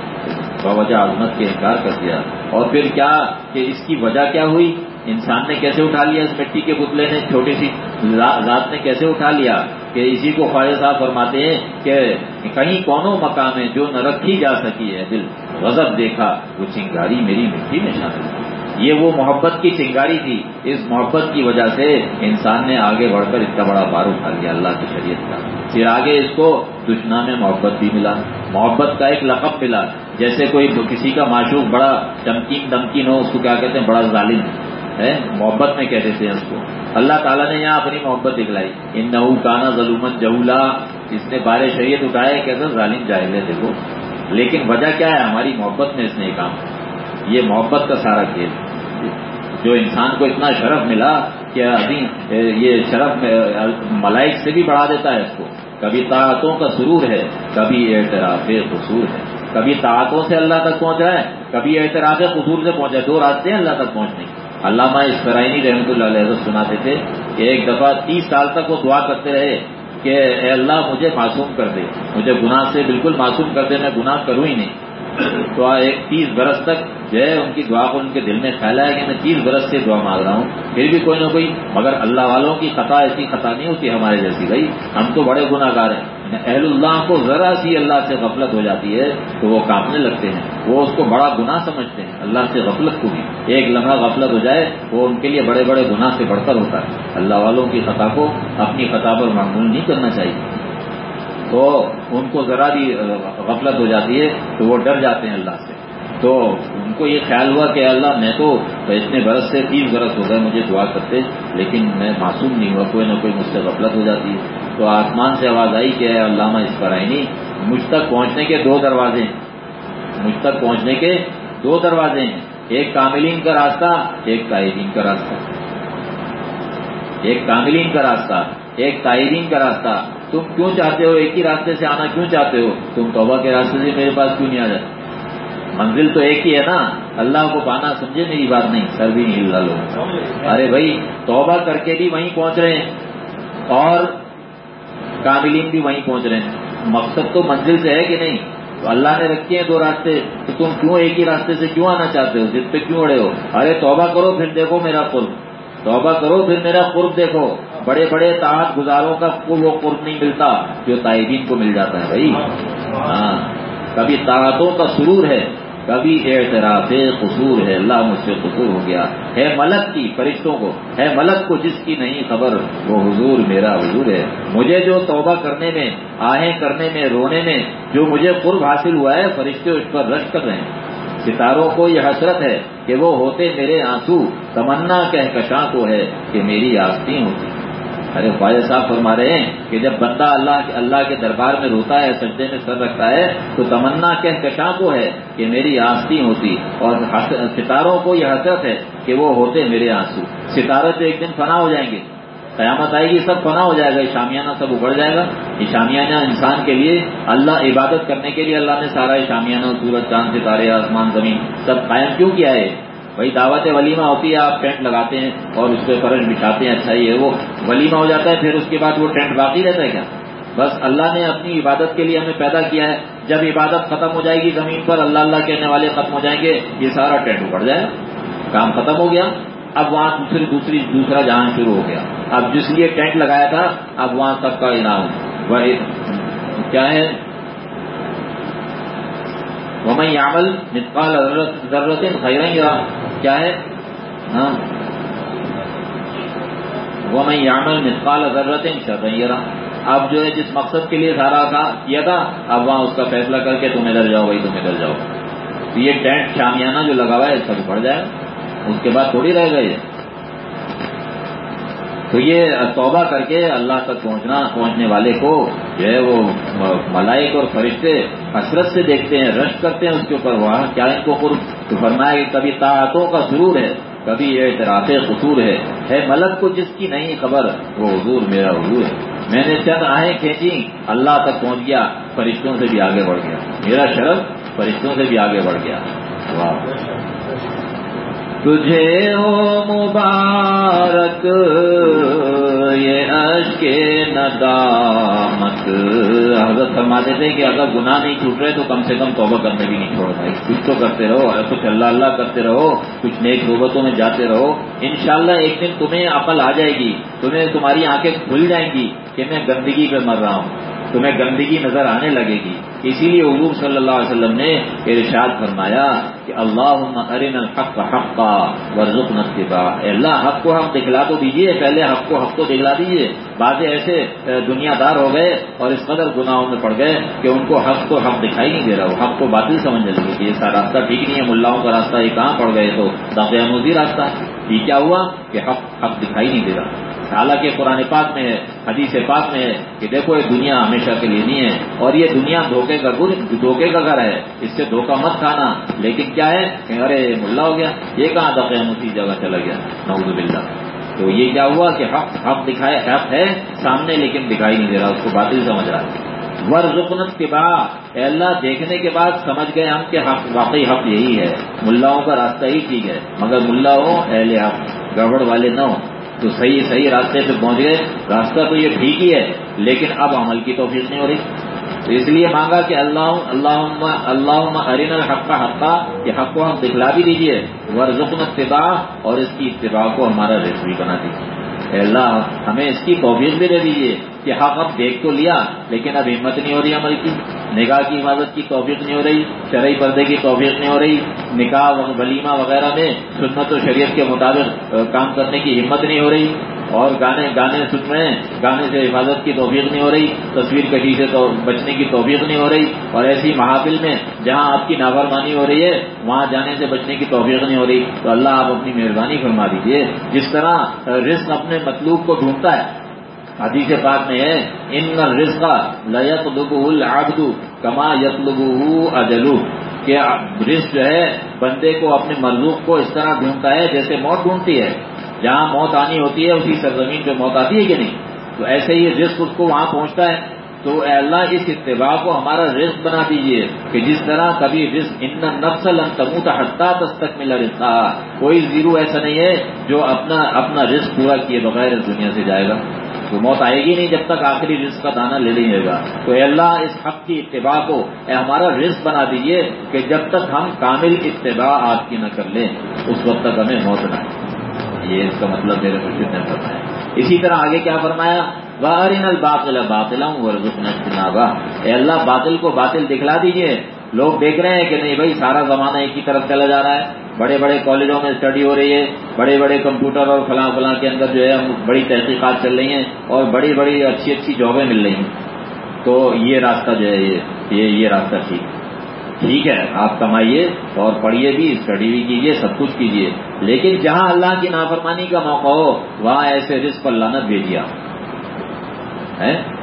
بوجہ عظمت کے انکار کر دیا۔ اور پھر کیا کہ اس کی وجہ کیا ہوئی؟ انسان نے کیسے اٹھا لیا؟ اس مٹی کے پتلے نے، چھوٹی سی ذات نے کیسے اٹھا لیا؟ کہ اسی کو خواہش صاحب فرماتے ہیں کہ کہیں کونوں مقام ہے جو نہ رکھی جا سکی ہے دل غضب دیکھا، وہ چنگاری میری مٹی میں شامل یہ وہ محبت کی چنگاری تھی۔ اس محبت کی وجہ سے انسان نے آگے بڑھ کر اتنا بڑا بار اٹھا لیا، اللہ کی شریعت کا۔ پھر آگے اس کو دشنا میں محبت بھی ملا۔ محبت کا ایک لقب ملا۔ جیسے کوئی کسی کا معشوق بڑا چمکین دمکین ہو، اس کو کیا کہتے ہیں؟ بڑا ظالم ہے۔ محبت میں کہتے تھے اس کو۔ اللہ تعالیٰ نے یہاں اپنی محبت دکھلائی۔ ان نحو کانا ظلمت جہلا اس نے بار شریعت اٹھایا کہتے ظالم جاہل ہے، دیکھو۔ لیکن وجہ کیا ہے؟ ہماری محبت میں اس نے کام یہ محبت کا سارا کھیل۔ جو انسان کو اتنا شرف ملا کہ ابھی یہ شرف ملائک سے بھی بڑھا دیتا ہے اس کو۔ کبھی طاقتوں کا سرور ہے، کبھی اعتراف قصور ہے۔ کبھی طاقتوں سے اللہ تک پہنچ رہا ہے، کبھی اعتراف قصور سے پہنچا ہے۔ دو راستے ہیں اللہ تک پہنچنے علامہ اسفرائنی رحمۃ اللہ علیہ سناتے تھے کہ ایک دفعہ تیس سال تک وہ دعا کرتے رہے۔ کہ اے اللہ مجھے معصوم کر دے۔ مجھے گناہ سے بالکل معصوم کر دے، میں گناہ کروں ہی نہیں۔ تو ایک تیس برس تک جو ہے، ان کی دعا کو ان کے دل میں پھیلا ہے کہ میں تیس برس سے دعا مانگ رہا ہوں۔ پھر بھی کوئی نہ کوئی، مگر اللہ والوں کی خطا ایسی خطا نہیں ہوتی ہمارے جیسی۔ بھائی، ہم تو بڑے گناہ گار ہیں۔ اہل اللہ کو ذرا سی اللہ سے غفلت ہو جاتی ہے تو وہ کانپنے لگتے ہیں، وہ اس کو بڑا گناہ سمجھتے ہیں، اللہ سے غفلت کو بھی۔ ایک لمحہ غفلت ہو جائے، وہ ان کے لیے بڑے بڑے گناہ سے بڑھ کر ہوتا ہے۔ اللہ والوں کی خطا کو اپنی خطا پر معمول نہیں کرنا چاہیے۔ تو ان کو ذرا بھی غفلت ہو جاتی ہے تو وہ ڈر جاتے ہیں اللہ سے۔ تو ان کو یہ خیال ہوا کہ اللہ میں تو اتنے برس سے تیس برس ہو گئے مجھے دعا کرتے، لیکن میں معصوم نہیں ہوا، کوئی نہ کوئی مجھ سے غفلت ہو جاتی۔ ہے تو آسمان سے آواز آئی کہ علامہ اس پر آئی نہیں مجھ تک پہنچنے کے دو دروازے ہیں۔ مجھ تک پہنچنے کے دو دروازے ہیں۔ ایک کاملین کا راستہ، ایک تائرین کا راستہ۔ ایک کاملین کا راستہ، ایک تائرین کا راستہ۔ تم کیوں چاہتے ہو ایک ہی راستے سے آنا؟ کیوں چاہتے ہو؟ تم توبہ کے راستے سے میرے پاس کیوں نہیں آ جاتے؟ منزل تو ایک ہی ہے نا۔ اللہ کو پانا سمجھے میری بات نہیں، سر بھی نہیں ہل لوگ ارے بھائی، توبہ کر کے بھی وہیں پہنچ رہے ہیں۔ اور کاملین بھی وہیں پہنچ رہے ہیں۔ مقصد تو منزل سے ہے کہ نہیں؟ تو اللہ نے رکھے ہیں دو راستے۔ تو تم کیوں ایک ہی راستے سے کیوں آنا چاہتے ہو؟ جس پہ کیوں اڑے ہو؟ ارے توبہ کرو پھر دیکھو میرا قرب۔ توبہ کرو پھر میرا قرب دیکھو۔ بڑے بڑے تاحت گزاروں کا وہ قرب نہیں ملتا جو تائبین کو مل جاتا ہے بھائی۔ ہاں کبھی طاقتوں کا سرور ہے۔ کبھی اعتراف قصور ہے، اللہ مجھ سے قصور ہو گیا۔ ہے ملک کی فرشتوں کو، ہے ملک کو جس کی نہیں خبر، وہ حضور میرا حضور ہے۔ مجھے جو توبہ کرنے میں، آہیں کرنے میں، رونے میں، جو مجھے قرب حاصل ہوا ہے، فرشتے اس پر رش کر رہے ہیں۔ ستاروں کو یہ حسرت ہے کہ وہ ہوتے میرے آنسو، تمنا کہکشاں کو ہے کہ میری آستی ہوتی۔ ارے خواجہ صاحب فرما رہے ہیں کہ جب بندہ اللہ اللہ کے دربار میں روتا ہے، سجدے میں سر رکھتا ہے، تو تمنا کہکشاں کو ہے کہ میری آستی ہوتی اور ستاروں کو یہ حسرت ہے کہ وہ ہوتے میرے آنسو۔ ستارے تو ایک دن فنا ہو جائیں گے۔ قیامت آئے گی، سب فنا ہو جائے گا۔ یہ شامیانہ سب اگڑ جائے گا۔ یہ شامیانہ انسان کے لیے اللہ عبادت کرنے کے لیے اللہ نے سارا شامیانہ سورج، چاند، ستارے، آسمان، زمین سب قائم کیوں کیا ہے؟ بھائی دعوت ولیمہ ہوتی ہے، آپ ٹینٹ لگاتے ہیں اور اس پہ فرش بچھاتے ہیں اچھا ہی ہے وہ ولیمہ ہو جاتا ہے، پھر اس کے بعد وہ ٹینٹ باقی رہتا ہے کیا؟ بس اللہ نے اپنی عبادت کے لیے ہمیں پیدا کیا ہے۔ جب عبادت ختم ہو جائے گی زمین پر، اللہ اللہ کہنے والے ختم ہو جائیں گے، یہ سارا ٹینٹ اکڑ جائے کام ختم ہو گیا۔ اب وہاں دوسری دوسری، دوسرا جہاں شروع ہو گیا۔ اب جس لیے ٹینٹ لگایا تھا، اب وہاں سب کا انعام۔ وہ کیا ہے؟ وہ میں یامل مثقال ضرورت خیریں گا کیا ہے؟ ہاں۔ وہ میں یامل مسقال ضرورت شریں اب جو ہے جس مقصد کے لیے سارا تھا، کیا تھا؟ اب وہاں اس کا فیصلہ کر کے تم ادھر جاؤ، بھائی تم ادھر جاؤ۔ یہ ٹینٹ شامیانہ جو لگا ہوا ہے سب پڑ جائے۔ اس کے بعد تھوڑی رہ گئے تو یہ توبہ کر کے اللہ تک پہنچنا، پہنچنے والے کو جو ہے وہ ملائک اور فرشتے حسرت سے دیکھتے ہیں رش کرتے ہیں اس کے اوپر، وہاں کیا ان کو قرب؟ تو فرمایا کہ کبھی طاعتوں کا ضرور ہے، کبھی یہ اعتراف قصور ہے۔ ہے ملک کو جس کی نہیں خبر، وہ حضور میرا حضور ہے۔ میں نے چند آہیں کھینچی اللہ تک پہنچ گیا، فرشتوں سے بھی آگے بڑھ گیا۔ میرا شرف، فرشتوں سے بھی آگے بڑھ گیا۔ واہ۔ تجھے ہو مبارک، یہ عشق ندامت۔ حضرت فرماتے تھے کہ اگر گناہ نہیں چھوٹ رہے تو کم سے کم توبہ کرنے بھی نہیں چھوڑ پائے کچھ تو کرتے رہو اگر کچھ اللہ اللہ کرتے رہو، کچھ نیک صحبتوں میں جاتے رہو۔ انشاءاللہ ایک دن تمہیں عقل آ جائے گی، تمہیں تمہاری آنکھیں کھل جائیں گی کہ میں گندگی پہ مر رہا ہوں۔ تمہیں گندگی نظر آنے لگے گی۔ اسی لیے حضور صلی اللہ علیہ وسلم نے ارشاد فرمایا کہ اللہ ارن الحق حق کا ورژ نصبہ اللہ، حق کو حق دکھلا تو دیجیے پہلے حق کو حق کو دکھلا دیجیے بعض ایسے دنیا دار ہو گئے اور اس قدر گناہوں میں پڑ گئے کہ ان کو حق کو حق دکھائی نہیں دے رہا وہ، حق کو باطل سمجھنے لگے کہ یہ راستہ ٹھیک نہیں ہے، ملاؤں کا راستہ یہ کہاں پڑ گئے تو؟ داخلہ راستہ۔ یہ کیا ہوا کہ حق حق دکھائی نہیں دے رہا۔ حالانکہ قرآن پاک میں ہے، حدیث پاک میں ہے کہ دیکھو یہ دنیا ہمیشہ کے لیے نہیں ہے۔ اور یہ دنیا دھوکے کا دھوکے کا گھر ہے۔ اس سے دھوکہ مت کھانا۔ لیکن کیا ہے؟ کہ ارے ملا ہو گیا۔ یہ کہاں تھا اسی جگہ چلا گیا۔ نعوذ باللہ۔ تو یہ کیا ہوا کہ حق حق دکھائے، حق ہے سامنے لیکن دکھائی نہیں دے رہا، اس کو باطل سمجھ رہا ہے۔ ورژنت کے بعد اللہ، دیکھنے کے بعد سمجھ گئے ہم کہ حق، واقعی حق یہی ہے۔ ملاؤں کا راستہ ہی ٹھیک ہے، مگر ملا ہو اہل حق، گڑبڑ والے نہ ہو تو صحیح صحیح راستے پہ پہنچ گئے۔ راستہ تو یہ ٹھیک ہی ہے، لیکن اب عمل کی توفیق نہیں ہو رہی۔ تو اس لیے مانگا کہ اللہ اللہ اللہ ارین الحق کا حقہ یہ حق کو ہم دکھلا بھی دیجیے ورژن اتباع اور اس کی اتباع کو ہمارا ریسوی بنا دیجیے اللہ، ہمیں اس کی توفیق بھی دے دیجیے کہ حق اب دیکھ تو لیا، لیکن اب ہمت نہیں ہو رہی عمل کی۔ نگاہ کی حفاظت کی توفیق نہیں ہو رہی، شرعی پردے کی توفیق نہیں ہو رہی۔ نکاح ولیمہ وغیرہ میں سنت و شریعت کے مطابق کام کرنے کی ہمت نہیں ہو رہی۔ اور گانے گانے سن رہے ہیں۔ گانے سے حفاظت کی توفیق نہیں ہو رہی، تصویر کشی سے تو بچنے کی توفیق نہیں ہو رہی۔ اور ایسی محافل میں جہاں آپ کی نافرمانی ہو رہی ہے، وہاں جانے سے بچنے کی توفیق نہیں ہو رہی۔ تو اللہ آپ اپنی مہربانی فرما دیجیے جس طرح رزق اپنے مطلوب کو ڈھونڈتا ہے، حدیث پاک میں ہے، ان رزق لیت لبو العبد کما یت لبو اجلو کہ رزق جو ہے، بندے کو اپنے مرزوق کو اس طرح ڈھونڈتا ہے جیسے موت ڈھونڈتی ہے۔ جہاں موت آنی ہوتی ہے، اسی سرزمین پہ موت آتی ہے کہ نہیں؟ تو ایسے ہی رزق اس کو وہاں پہنچتا ہے۔ تو اے اللہ، اس اتباع کو ہمارا رزق بنا دیجیے کہ جس طرح کبھی رزق ان نفسل تموت حتہ تک ملا رزق کوئی زیرو ایسا نہیں ہے جو اپنا اپنا رزق پورا کیے بغیر اس دنیا سے جائے گا۔ تو موت آئے گی نہیں جب تک آخری رزق کا دانہ لے لیں گا۔ تو اے اللہ، اس حق کی اتباع کو اے ہمارا رزق بنا دیجیے کہ جب تک ہم کامل اتباع آپ کی نہ کر لیں، اس وقت تک ہمیں موت نہ آئے۔ یہ اس کا مطلب میرے مرشد نے فرمایا اسی طرح آگے کیا فرمایا؟ وارن الباطل باطل ورزقنا اے اللہ، باطل کو باطل دکھلا دیجیے۔ لوگ دیکھ رہے ہیں کہ نہیں بھائی، سارا زمانہ ایک ہی طرف چلا جا رہا ہے۔ بڑے بڑے کالجوں میں اسٹڈی ہو رہی ہے۔ بڑے بڑے کمپیوٹر اور فلاں فلاں کے اندر جو ہے بڑی تحقیقات چل رہی ہیں اور بڑی بڑی اچھی اچھی جابیں مل رہی ہیں۔ تو یہ راستہ جو ہے یہ یہ راستہ ٹھیک۔ ٹھیک ہے، آپ کمائیے اور پڑھیے بھی، اسٹڈی بھی کیجیے، سب کچھ کیجیے۔ لیکن جہاں اللہ کی نافرمانی کا موقع ہو، وہاں ایسے رزق پر لانت بھیجیے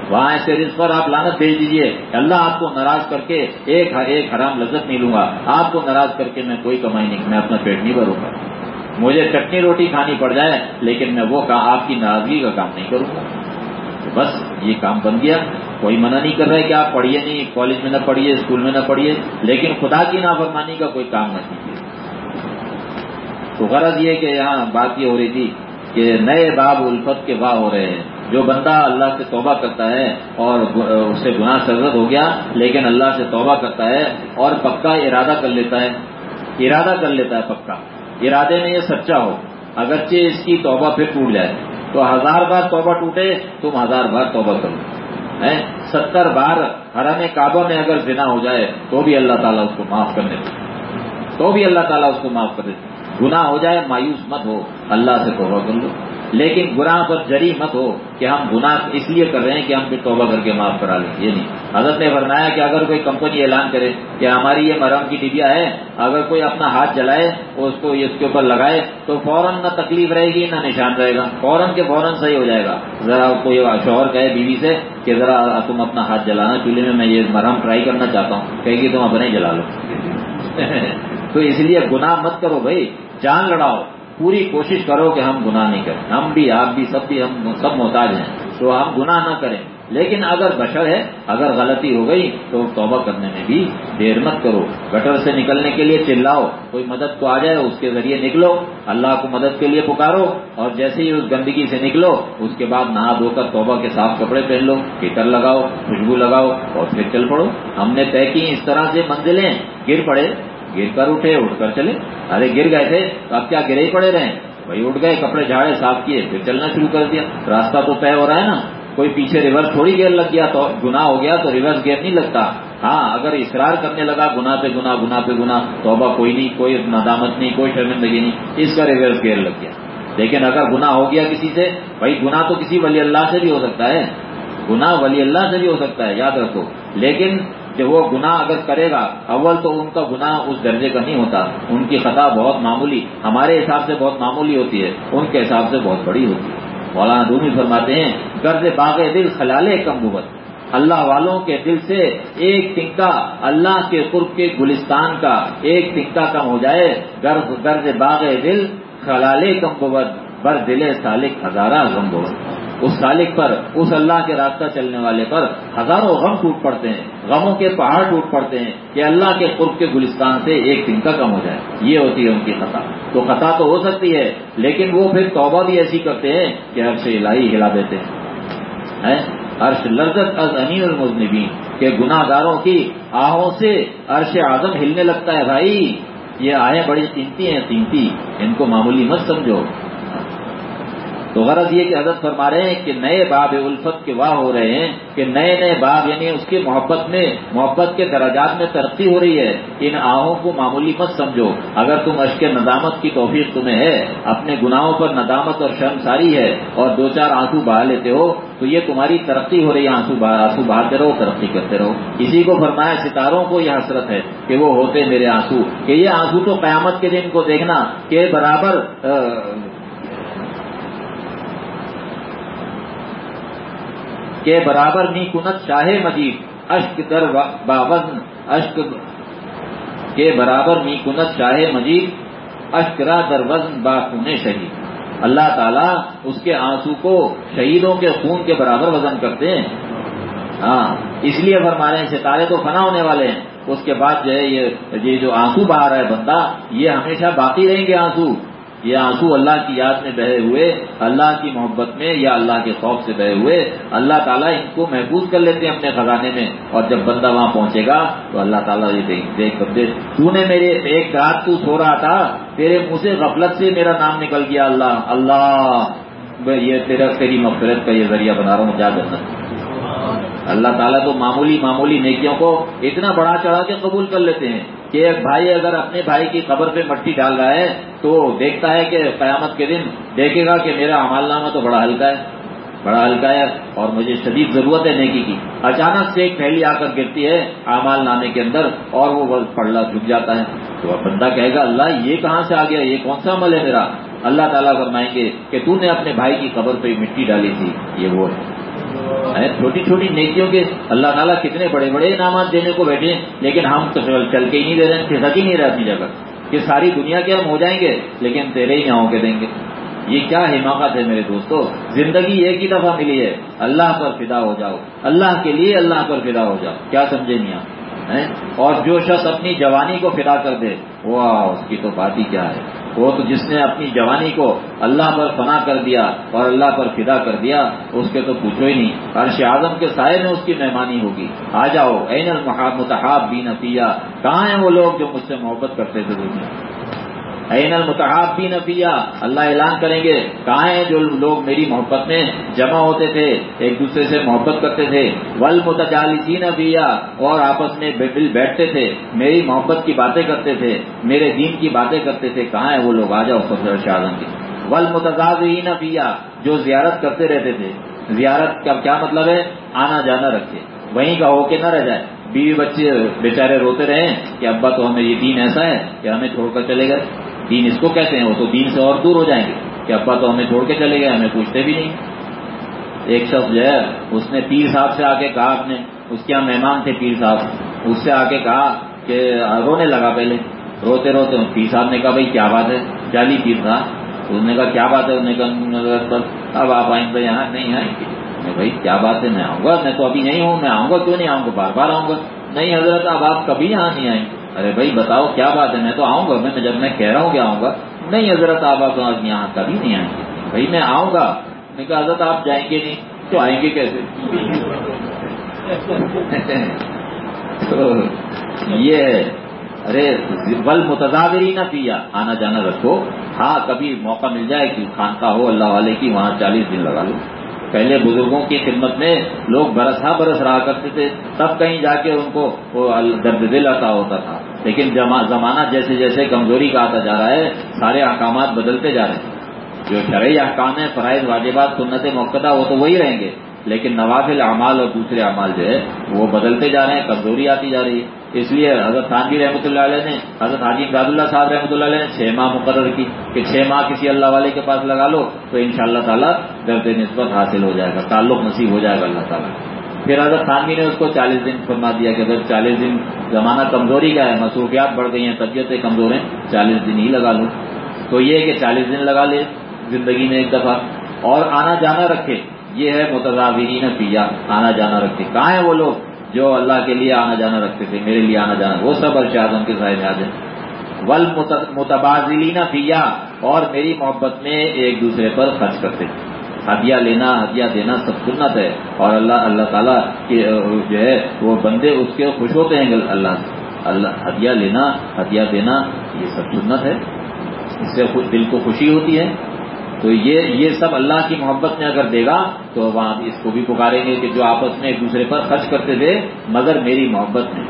وہاں ایسے رزق پر آپ لانت بھیج دیجیے اللہ آپ کو ناراض کر کے ایک ایک حرام لذت نہیں لوں گا۔ آپ کو ناراض کر کے میں کوئی کمائی نہیں، میں اپنا پیٹ نہیں بھروں گا۔ مجھے چٹنی روٹی کھانی پڑ جائے، لیکن میں وہ آپ کی ناراضگی کا کام نہیں کروں گا۔ بس یہ کام بن گیا۔ کوئی منع نہیں کر رہا ہے کہ آپ پڑھیے نہیں، کالج میں نہ پڑھیے، اسکول میں نہ پڑھیے، لیکن خدا کی نافرمانی کا کوئی کام نہ کیجیے۔ تو غرض یہ کہ یہاں بات یہ ہو رہی تھی کہ نئے باب الفت کے واہ ہو رہے ہیں۔ جو بندہ اللہ سے توبہ کرتا ہے اور اس سے گناہ سرزد ہو گیا، لیکن اللہ سے توبہ کرتا ہے اور پکا ارادہ کر لیتا ہے۔ ارادہ کر لیتا ہے پکا۔ ارادے میں یہ سچا ہو، اگرچہ اس کی توبہ پھر ٹوٹ جائے۔ تو ہزار بار توبہ ٹوٹے تم ہزار بار توبہ کرو۔ ستر بار حرم کعبہ میں اگر زنا ہو جائے تو بھی اللہ تعالیٰ اس کو معاف کر دیتے تو بھی اللہ تعالیٰ اس کو معاف کر دیتے گناہ ہو جائے مایوس مت ہو۔ اللہ سے توبہ کر لو۔ لیکن گناہ پر جری مت ہو کہ ہم گناہ اس لیے کر رہے ہیں کہ ہم پھر توبہ کر کے معاف کرا لیں، یہ نہیں۔ حضرت نے فرمایا کہ اگر کوئی کمپنی اعلان کرے کہ ہماری یہ مرم کی ڈبیا ہے اگر کوئی اپنا ہاتھ جلائے اور اس کو اس کے اوپر لگائے، تو فوراً نہ تکلیف رہے گی، نہ نشان رہے گا۔ فوراً کے فوراً صحیح ہو جائے گا۔ ذرا کوئی شوہر کہے بیوی سے کہ ذرا تم اپنا ہاتھ جلانا، چولہے میں میں یہ مرہم ٹرائی کرنا چاہتا ہوں۔ کہے گی تم اپنے جلا لو۔ تو اس لیے گناہ مت کرو بھائی، جان لڑاؤ۔ پوری کوشش کرو کہ ہم گناہ نہیں کریں۔ ہم بھی، آپ بھی، سب بھی، ہم سب محتاج ہیں۔ تو ہم گناہ نہ کریں۔ لیکن اگر بشر ہے، اگر غلطی ہو گئی، تو توبہ کرنے میں بھی دیر مت کرو۔ گٹر سے نکلنے کے لیے چلاؤ۔ کوئی مدد کو آ جائے، اس کے ذریعے نکلو۔ اللہ کو مدد کے لیے پکارو۔ اور جیسے ہی اس گندگی سے نکلو، اس کے بعد نہا دھو کر توبہ کے صاف کپڑے پہن لو۔ ہیٹر لگاؤ، خوشبو لگاؤ اور پھر چل پڑو۔ ہم نے طے کی اس طرح سے منزلیں گر پڑے۔ گر کر اٹھے، اٹھ کر چلے۔ ارے، گر گئے تھے تو اب کیا گرے ہی پڑے رہے؟ بھائی، اٹھ گئے، کپڑے جھاڑے صاف کیے، پھر چلنا شروع کر دیا۔ راستہ تو طے ہو رہا ہے نا۔ کوئی پیچھے ریورس تھوڑی گیئر لگ گیا تو گنا ہو گیا تو ریورس گیئر نہیں لگتا۔ ہاں اگر اصرار کرنے لگا گنا پہ گنا گنا پہ گنا توبہ کوئی نہیں، کوئی ندامت نہیں، کوئی شرمندگی نہیں، اس کا ریورس گیئر لگ گیا۔ لیکن اگر گنا ہو گیا کسی سے، بھائی گنا تو کسی ولی اللہ سے بھی ہو سکتا ہے۔ گنا ولی اللہ سے بھی ہو سکتا ہے، یاد رکھو۔ لیکن کہ وہ گناہ اگر کرے گا، اول تو ان کا گناہ اس درجے کا نہیں ہوتا۔ ان کی خطا بہت معمولی، ہمارے حساب سے بہت معمولی ہوتی ہے، ان کے حساب سے بہت بڑی ہوتی ہے۔ مولانا دومی فرماتے ہیں گرد باغ دل خلالے کم بہت اللہ والوں کے دل سے ایک تنکا اللہ کے قرب کے گلستان کا ایک تنکا کم ہو جائے۔ گرد باغ دل خلالے کم بہت بر دل سالک ہزارہ غم بہت اس سالک پر، اس اللہ کے راستہ چلنے والے پر ہزاروں غم ٹوٹ پڑتے ہیں، غموں کے پہاڑ ٹوٹ پڑتے ہیں کہ اللہ کے قرب کے گلستان سے ایک دن کا کم ہو جائے۔ یہ ہوتی ہے ان کی خطا۔ تو خطا تو ہو سکتی ہے، لیکن وہ پھر توبہ بھی ایسی کرتے ہیں کہ عرش الہی ہلا دیتے ہیں۔ عرش لذت از امین المزنبین کے گناہ گاروں کی آہوں سے عرش اعظم ہلنے لگتا ہے بھائی۔ یہ آہیں بڑی قیمتی ہیں، قیمتی۔ ان کو معمولی مت سمجھو۔ تو غرض یہ کہ حضرت فرما رہے ہیں کہ نئے باب الفت کے واہ ہو رہے ہیں کہ نئے نئے باب یعنی اس کی محبت میں، محبت کے درجات میں ترقی ہو رہی ہے، ان آہوں کو معمولی مت سمجھو۔ اگر تم اشک ندامت کی توفیق تمہیں ہے، اپنے گناہوں پر ندامت اور شرم ساری ہے اور دو چار آنسو بہا لیتے ہو، تو یہ تمہاری ترقی ہو رہی ہے، آنسو آنسو بہاتے رہو، ترقی کرتے رہو۔ اسی کو فرمایا ستاروں کو یہ حسرت ہے کہ وہ ہوتے میرے آنسو، کہ یہ آنسو تو قیامت کے دن کو دیکھنا کہ برابر کے برابر نی کنت شاہ مجید اشک در باوزن اشک کے برابر نی کنت شاہ مجید اشک را در وزن با خون شہید۔ اللہ تعالیٰ اس کے آنسو کو شہیدوں کے خون کے برابر وزن کرتے ہیں۔ ہاں اس لیے فرما رہے ہیں، ستارے تو فنا ہونے والے ہیں۔ اس کے بعد جو ہے یہ جو آنسو بہا رہا ہے بندہ، یہ ہمیشہ باقی رہیں گے آنسو۔ یہ آنسو اللہ کی یاد میں بہے ہوئے، اللہ کی محبت میں یا اللہ کے خوف سے بہے ہوئے، اللہ تعالیٰ ان کو محفوظ کر لیتے ہیں اپنے خزانے میں اور جب بندہ وہاں پہنچے گا تو اللہ تعالیٰ یہ دیکھ بندے، تو نے میرے ایک رات تو سو رہا تھا، تیرے منہ سے غفلت سے میرا نام نکل گیا، اللہ اللہ یہ تیرا، تیری مغفرت کا یہ ذریعہ بنا رہا ہوں کیا کرنا اللہ تعالیٰ تو معمولی معمولی نیکیوں کو اتنا بڑا چڑھا کے قبول کر لیتے ہیں کہ ایک بھائی اگر اپنے بھائی کی قبر پہ مٹی ڈال رہا ہے تو دیکھتا ہے کہ قیامت کے دن دیکھے گا کہ میرا عمال نامہ تو بڑا ہلکا ہے، بڑا ہلکا ہے اور مجھے شدید ضرورت ہے نیکی کی۔ اچانک سے ایک پھیلی آ کر گرتی ہے امال نامے کے اندر اور وہ پڑھنا جھک جاتا ہے۔ تو بندہ کہے گا، اللہ یہ کہاں سے آ گیا؟ یہ کون سا عمل ہے میرا؟ اللہ تعالیٰ فرمائیں گے کہ تو نے اپنے بھائی کی قبر پہ مٹی ڈالی تھی، یہ وہ ہے۔ چھوٹی چھوٹی نیکیوں کے اللہ تعالیٰ کتنے بڑے بڑے انعامات دینے کو بیٹھے لیکن ہم چل کے ہی نہیں دے رہے کھسک ہی نہیں رہے اپنی جگہ۔ کہ ساری دنیا کے ہم ہو جائیں گے، لیکن تیرے ہی یہاں کے دیں گے۔ یہ کیا حماقت ہے میرے دوستو؟ زندگی ایک ہی دفعہ ملی ہے۔ اللہ پر فدا ہو جاؤ۔ اللہ کے لیے اللہ پر فدا ہو جاؤ۔ کیا سمجھے نہیں آپ اور جو شخص اپنی جوانی کو فدا کر دے وہ اس کی تو بات ہی کیا ہے؟ وہ تو جس نے اپنی جوانی کو اللہ پر فنا کر دیا اور اللہ پر فدا کر دیا، اس کے تو پوچھو ہی نہیں۔ عرش اعظم کے سائے میں اس کی مہمانی ہوگی۔ آ جاؤ، این المحاب متحاب بین نفیہ کہاں ہیں وہ لوگ جو مجھ سے محبت کرتے تھے دنیا این المتحاب بھی نفیہ اللہ اعلان کریں گے، کہاں ہیں جو لوگ میری محبت میں جمع ہوتے تھے، ایک دوسرے سے محبت کرتے تھے؟ ول متجالسی نبیا اور آپس میں بل بیٹھتے تھے، میری محبت کی باتیں کرتے تھے، میرے دین کی باتیں کرتے تھے، کہاں ہیں وہ لوگ؟ آ جاؤ فضر شاہم کی ول متضاد ہی جو زیارت کرتے رہتے تھے۔ زیارت کا کیا مطلب ہے؟ آنا جانا رکھے۔ وہیں کا ہو کے نہ رہ جائے۔ بیوی بچے بیچارے روتے رہے کہ ابا تو ہمیں یہ دین ایسا ہے کہ ہمیں چھوڑ کر چلے گئے۔ دین اس کو کہتے ہیں، وہ تو دین سے اور دور ہو جائیں گے۔ کہ ابا تو ہمیں چھوڑ کے چلے گئے، ہمیں پوچھتے بھی نہیں۔ ایک شخص جو ہے، اس نے پیر صاحب سے آ کے کہا، اپنے اس کے یہاں مہمان تھے پیر صاحب۔ اس سے آ کے کہا کہ رونے لگا پہلے۔ روتے روتے پیر صاحب نے کہا، بھائی، کیا بات ہے؟ جالی پیر تھا اس نے کہا، کیا بات ہے؟ انہوں نے کہا اب آپ آئیں گے یہاں نہیں آئیں گے۔ بھائی، کیا بات ہے؟ میں آؤں گا۔ میں تو ابھی نہیں ہوں، میں آؤں گا۔ کیوں نہیں آؤں گا؟ بار بار آؤں گا۔ نہیں حضرت، اب آپ کبھی یہاں نہیں آئیں گے۔ ارے بھائی بتاؤ کیا بات ہے؟ میں تو آؤں گا، میں جب میں کہہ رہا ہوں کہ آؤں گا۔ نہیں حضرت آپ آپ یہاں کبھی نہیں آئیں گے۔ بھائی میں آؤں گا۔ میں کہا، حضرت آپ جائیں گے نہیں، تو آئیں گے کیسے؟ تو یہ ہے۔ ارے بل متضاوری نہ پیا آنا جانا رکھو۔ ہاں کبھی موقع مل جائے کہ خانقاہ ہو، اللہ والے کی، وہاں چالیس دن لگا لو۔ پہلے بزرگوں کی خدمت میں لوگ برس ہاں برس رہا کرتے تھے، تب کہیں جا کے ان کو درد دل عطا ہوتا تھا۔ لیکن زمانہ جیسے جیسے کمزوری کا آتا جا رہا ہے، سارے احکامات بدلتے جا رہے ہیں۔ جو شرعی احکام ہے فرائض، واجبات سنت موقع وہ تو وہی رہیں گے۔ لیکن نوافل اعمال اور دوسرے اعمال جو ہے، وہ بدلتے جا رہے ہیں، کمزوری آتی جا رہی ہے۔ اس لیے حضرت خانگی رحمۃ اللہ علیہ نے، حضرت حاجی امداد اللہ صاحب رحمۃ اللہ علیہ نے چھ ماہ مقرر کی کہ چھ ماہ کسی اللہ والے کے پاس لگا لو تو ان شاء اللہ تعالیٰ درد نسبت حاصل ہو جائے گا، تعلق نصیب ہو جائے گا اللہ تعالیٰ پھر حضرت خانگی نے اس کو چالیس دن فرما دیا کہ اگر چالیس دن زمانہ کمزوری کا ہے، مصروفیات بڑھ گئی ہیں، طبیعتیں کمزور ہیں، چالیس دن ہی لگا لو۔ تو یہ کہ چالیس دن لگا لے، زندگی میں ایک دفعہ اور آنا جانا رکھے۔ یہ ہے متضابرین پیا آنا جانا رکھتے۔ کہاں ہیں وہ لوگ جو اللہ کے لیے آنا جانا رکھتے تھے، میرے لیے آنا جانا۔ وہ سب ارشاد ان کے ظاہر آ جائیں ول متبادلین پیا اور میری محبت میں ایک دوسرے پر خرچ کرتے۔ تھے ہدیہ لینا، ہدیہ دینا سب سنت ہے۔ اور اللہ اللہ تعالیٰ کی جو ہے، وہ بندے اس کے خوش ہوتے ہیں۔ اللہ سے اللہ، ہدیہ لینا، ہدیہ دینا، یہ سب سنت ہے۔ اس سے دل کو خوشی ہوتی ہے۔ تو یہ یہ سب اللہ کی محبت میں اگر دے گا، تو وہاں اس کو بھی پکاریں گے کہ جو آپس میں ایک دوسرے پر خرچ کرتے تھے، مگر میری محبت میں۔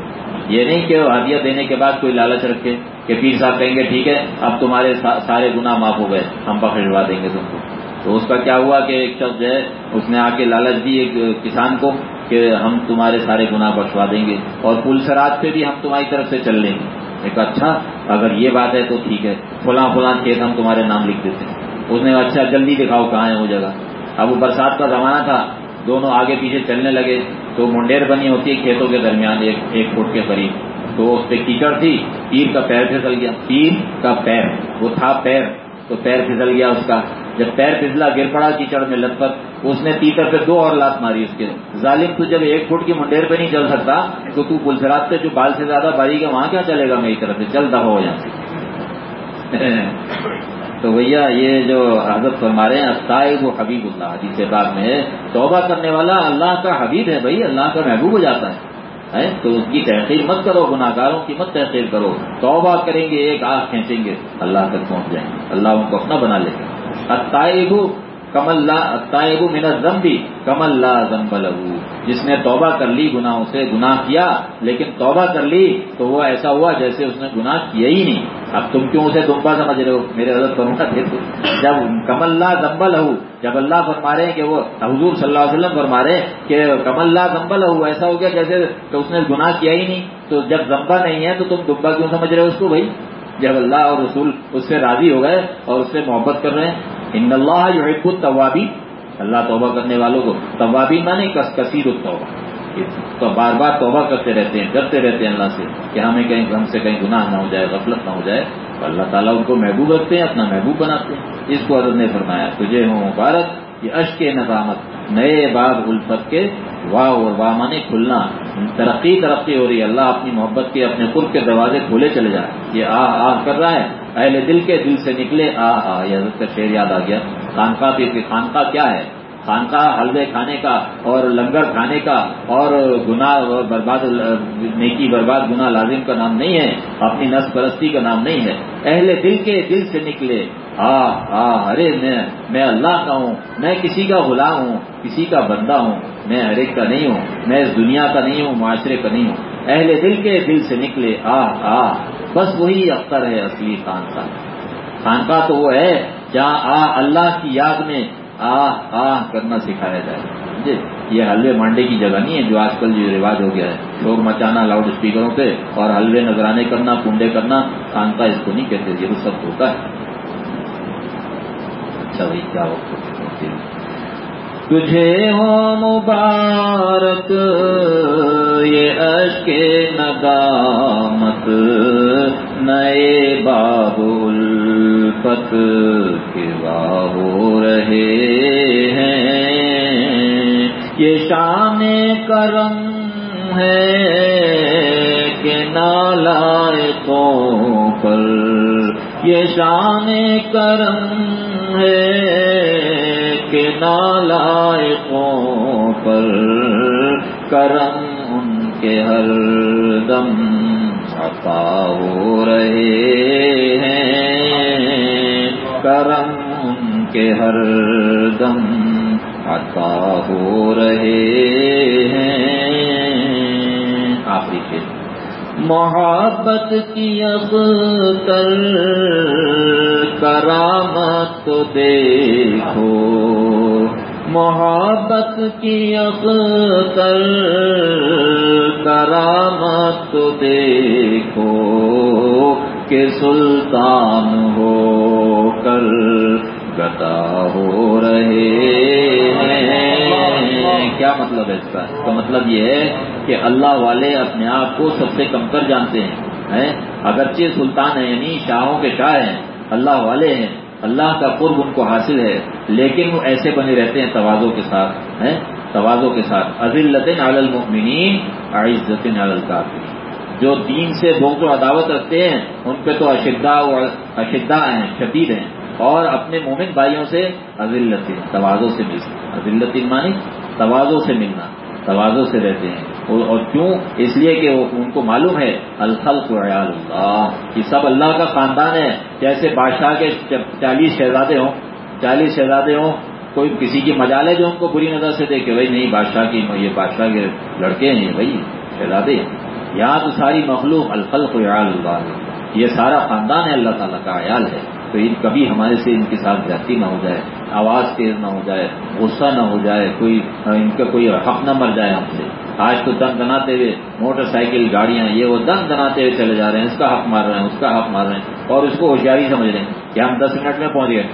یہ نہیں کہ ہدیہ دینے کے بعد کوئی لالچ رکھے کہ پیر صاحب کہیں گے، ٹھیک ہے، اب تمہارے سارے گناہ معاف ہو گئے، ہم بخشوا دیں گے تم کو۔ تو اس کا کیا ہوا کہ ایک شخص جو ہے، اس نے آ کے لالچ دی ایک کسان کو کہ ہم تمہارے سارے گناہ بخشوا دیں گے اور پل سرات پہ بھی ہم تمہاری طرف سے چل لیں گے۔ ایک اچھا اگر یہ بات ہے تو ٹھیک ہے، فلاں فلاں کھیت ہم تمہارے نام لکھ دیتے ہیں۔ اس نے اچھا جلدی دکھاؤ کہاں ہے وہ جگہ۔ اب وہ برسات کا زمانہ تھا، دونوں آگے پیچھے چلنے لگے۔ تو منڈیر بنی ہوتی ہے کھیتوں کے درمیان، ایک ایک فٹ کے قریب۔ تو اس پہ کیچڑ تھی پیر کا پیر پھسل گیا۔ پیر کا پیر، وہ تھا پیر۔ تو پیر پھسل گیا اس کا۔ جب پیر پھسلا، گر پڑا کیچڑ میں لت پر۔ اس نے تیتر پہ دو اور لات ماری اس کے۔ ظالم، تو جب ایک فٹ کی منڈیر پہ نہیں چل سکتا، تو تو پلسرات پہ جو بال سے زیادہ باریک ہے وہاں کیا چلے گا میری طرف سے؟ چل دفاع ہو جائے تو بھیا یہ جو حضرت فرما رہے ہیں وہ حبیب اللہ جس کے بعد میں توبہ کرنے والا اللہ کا حبیب ہے بھائی، اللہ کا محبوب ہو جاتا ہے تو اس کی تحقیر مت کرو گناگاروں کی مت تحقیر کرو، توبہ کریں گے، ایک آگ کھینچیں گے، اللہ تک پہنچ جائیں گے، اللہ ان کو اپنا بنا لے گا۔ کم اللہ من زمبی کم اللہ زمب لہو جس نے توبہ کر لی گناہوں سے، گناہ کیا، لیکن توبہ کر لی تو وہ ایسا ہوا جیسے اس نے گناہ کیا ہی نہیں۔ اب تم کیوں اسے دمبا سمجھ رہے ہو میرے حضرت فرما تھے جب کم اللہ زمب لہو، جب اللہ فرما رہے ہیں کہ وہ، حضور صلی اللہ علیہ وسلم فرما رہے ہیں کہ کم اللہ زمب لہو، ایسا ہو گیا جیسے کہ اس نے گناہ کیا ہی نہیں۔ تو جب زمبا نہیں ہے تو تم دمبا کیوں سمجھ رہے ہو اس کو بھائی؟ جب اللہ اور رسول اس سے راضی ہو گئے اور اس سے محبت کر رہے ہیں۔ ان اللہ یحب التوابی اللہ توبہ کرنے والوں کو طوابی مانے، کس کثیر التوبہ۔ تو بار بار توبہ کرتے رہتے ہیں، ڈرتے رہتے ہیں اللہ سے کہ ہمیں کہیں ہم سے کہیں گناہ نہ ہو جائے، غفلت نہ ہو جائے۔ تو اللہ تعالیٰ ان کو محبوب رکھتے ہیں، اپنا محبوب بناتے ہیں۔ اس کو حضرت نے فرمایا، تجھے ہوں مبارک، یہ اشک نظامت، نئے باب الفت کے واہ اور واہ مانے کھلنا۔ ترقی ترقی ہو رہی ہے۔ اللہ اپنی محبت کے، اپنے خود کے دروازے کھولے چلے جائے یہ آہ آہ کر رہا ہے۔ اہل دل کے دل سے نکلے، آہ آ یہ حضرت کا شعر یاد آ گیا۔ خانقاہ کی خانقاہ کیا ہے؟ خانقاہ حلوے کھانے کا اور لنگر کھانے کا اور گناہ برباد، نیکی برباد گناہ لازم کا نام نہیں ہے، اپنی نس پرستی کا نام نہیں ہے۔ اہل دل کے دل سے نکلے۔ آ آ ارے میں میں اللہ کا ہوں، میں کسی کا غلام ہوں، کسی کا بندہ ہوں، میں ہر ایک کا نہیں ہوں، میں اس دنیا کا نہیں ہوں، معاشرے کا نہیں ہوں۔ اہل دل کے دل سے نکلے۔ آ آ بس وہی اختر ہے اصلی خانقاہ خانقاہ تو وہ ہے جہاں آ اللہ کی یاد میں آہ آہ، کرنا سکھایا جائے جی یہ حلوے مانڈے کی جگہ نہیں ہے جو آج کل جو رواج ہو گیا ہے۔ لوگ مچانا لاؤڈ اسپیکروں پہ اور حلوے نظرانے کرنا، کنڈے کرنا خانقاہ اس کو نہیں کہتے، یہ سب ہوتا ہے۔ اچھا بھائی، کیا وقت تجھے ہو مبارک، یہ اشک ندامت نئے بابل پت کے ہو رہے ہیں۔ یہ شان کرم ہے کہ نالائقوں پر۔ یہ شان کرم ہے کہ نالائقوں پر۔ کرم ان کے ہر دم عطا ہو رہے ہیں۔ کرم ان کے ہر دم عطا ہو رہے ہیں۔ آخری محبت کی اب اختر کرامت تو دیکھو۔ محبت کی اختر کرامت تو دیکھو کہ سلطان ہو کر گدا ہو رہے ہیں۔ کیا مطلب ہے اس کا؟ اس کا مطلب یہ ہے کہ اللہ والے اپنے آپ کو سب سے کم کر جانتے ہیں؟ اگرچہ سلطان ہیں یعنی شاہوں کے شاہ ہیں، اللہ والے ہیں۔ اللہ کا قرب ان کو حاصل ہے، لیکن وہ ایسے بنے رہتے ہیں توازوں کے ساتھ توازوں کے ساتھ۔ عزلت المؤمنین عزت الکافرین۔ جو دین سے بہت و عداوت رکھتے ہیں، ان پہ تو اشدا اشدا ہیں، شدید ہیں۔ اور اپنے مومن بھائیوں سے عزلت توازوں سے ملنا۔ عزلت مانی توازوں سے ملنا، توازوں سے رہتے ہیں۔ اور کیوں؟ اس لیے کہ ان کو معلوم ہے، الخلق عیال اللہ یہ سب اللہ کا خاندان ہے۔ جیسے بادشاہ کے چالیس شہزادے ہوں، چالیس شہزادے ہوں، کوئی کسی کی مجال ہے جو ان کو بری نظر سے دیکھے؟ بھائی نہیں، بادشاہ کی یہ بادشاہ کے لڑکے ہیں بھائی شہزادے یہاں تو ساری مخلوق الخلق عیال اللہ یہ سارا خاندان ہے، اللہ تعالیٰ کا عیال ہے۔ تو ان کبھی ہمارے سے ان کے ساتھ زیادتی نہ ہو جائے، آواز تیز نہ ہو جائے، غصہ نہ ہو جائے، کوئی ان کا کوئی حق نہ مر جائے ہم سے۔ آج تو دن دناتے ہوئے موٹر سائیکل، گاڑیاں، یہ وہ دن دناتے ہوئے چلے جا رہے ہیں، اس کا حق مار رہے ہیں، اس کا حق مار رہے ہیں، اور اس کو ہوشیاری سمجھ رہے ہیں کہ ہم دس منٹ میں پہنچ گئے۔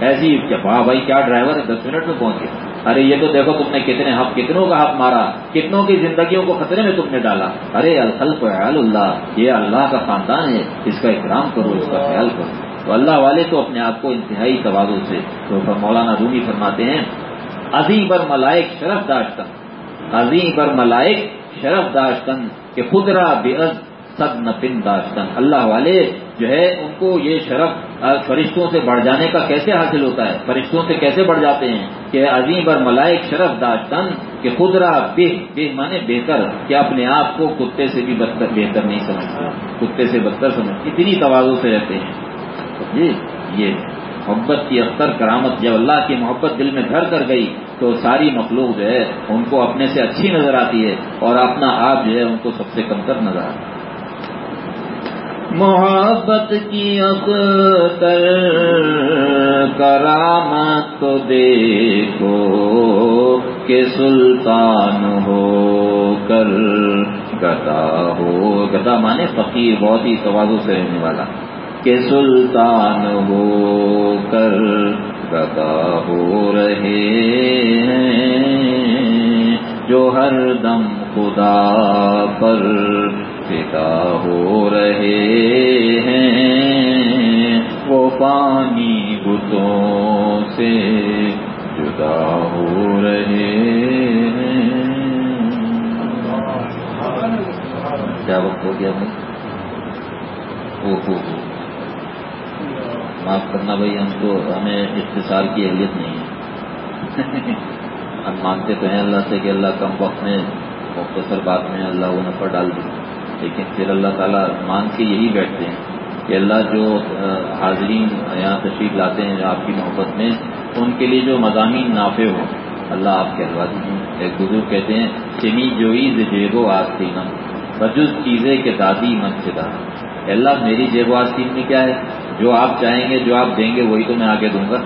ایسی واہ بھائی، کیا ڈرائیور ہے، دس منٹ میں پہنچ گئے ارے، یہ تو دیکھو تم نے کتنے حق، کتنوں کا حق مارا، کتنوں کی زندگیوں کو خطرے میں تم نے ڈالا۔ ارے، الخلق اللہ، یہ اللہ کا خاندان ہے، اس کا احترام کرو، اس کا خیال کرو۔ تو اللہ والے تو اپنے آپ کو انتہائی توازوں سے، تو مولانا رومی فرماتے ہیں، عظیم بر ملائک شرف داشتن عظیم بر ملائک شرف داشتن کہ خدرا بے عز سد نپن داشتن۔ اللہ والے جو ہے، ان کو یہ شرف فرشتوں سے بڑھ جانے کا کیسے حاصل ہوتا ہے؟ فرشتوں سے کیسے بڑھ جاتے ہیں؟ کہ عظیم بر ملائک شرف داشتن کہ خدرا بے بے مانے بہتر، کہ اپنے آپ کو کتے سے بھی بدتر، بہتر نہیں سمجھتا کتے سے بدتر سمجھ اتنی توازوں سے رہتے ہیں۔ جی یہ محبت کی اختر کرامت جب اللہ کی محبت دل میں گھر کر گئی تو ساری مخلوق جو ہے، ان کو اپنے سے اچھی نظر آتی ہے اور اپنا آپ جو ہے، ان کو سب سے کمتر نظر آتا ہے۔ محبت کی اختر کرامت تو دیکھو کہ سلطان ہو کر گدا ہو۔ گدا مانے فقیر، بہت ہی توازو سے رہنے والا۔ کہ سلطان گدا ہو رہے ہیں، جو ہر دم خدا پر فدا ہو رہے ہیں۔ وہ پانی بتوں سے جدا ہو رہے ہیں۔ کیا وقت ہو گیا؟ بھائی او ہو معاف کرنا بھائی، ہم کو ہمیں اختصار کی اہلیت نہیں ہے۔ ہم مانتے تو ہیں اللہ سے کہ اللہ کم وقت میں، مختصر بات میں اللہ وہ نفر ڈال دے۔ لیکن پھر اللہ تعالیٰ مان کے یہی بیٹھتے ہیں کہ اللہ جو حاضرین یہاں تشریف لاتے ہیں آپ کی محبت میں، ان کے لیے جو مضامین نافع ہوں، اللہ آپ کہلوا دیجیے ایک بزرگ کہتے ہیں، چمی جوئی جیبو آستین بجز چیزیں کہ دادی من سے اللہ، میری جیب و آستین میں کیا ہے؟ جو آپ چاہیں گے، جو آپ دیں گے، وہی تو میں آگے دوں گا۔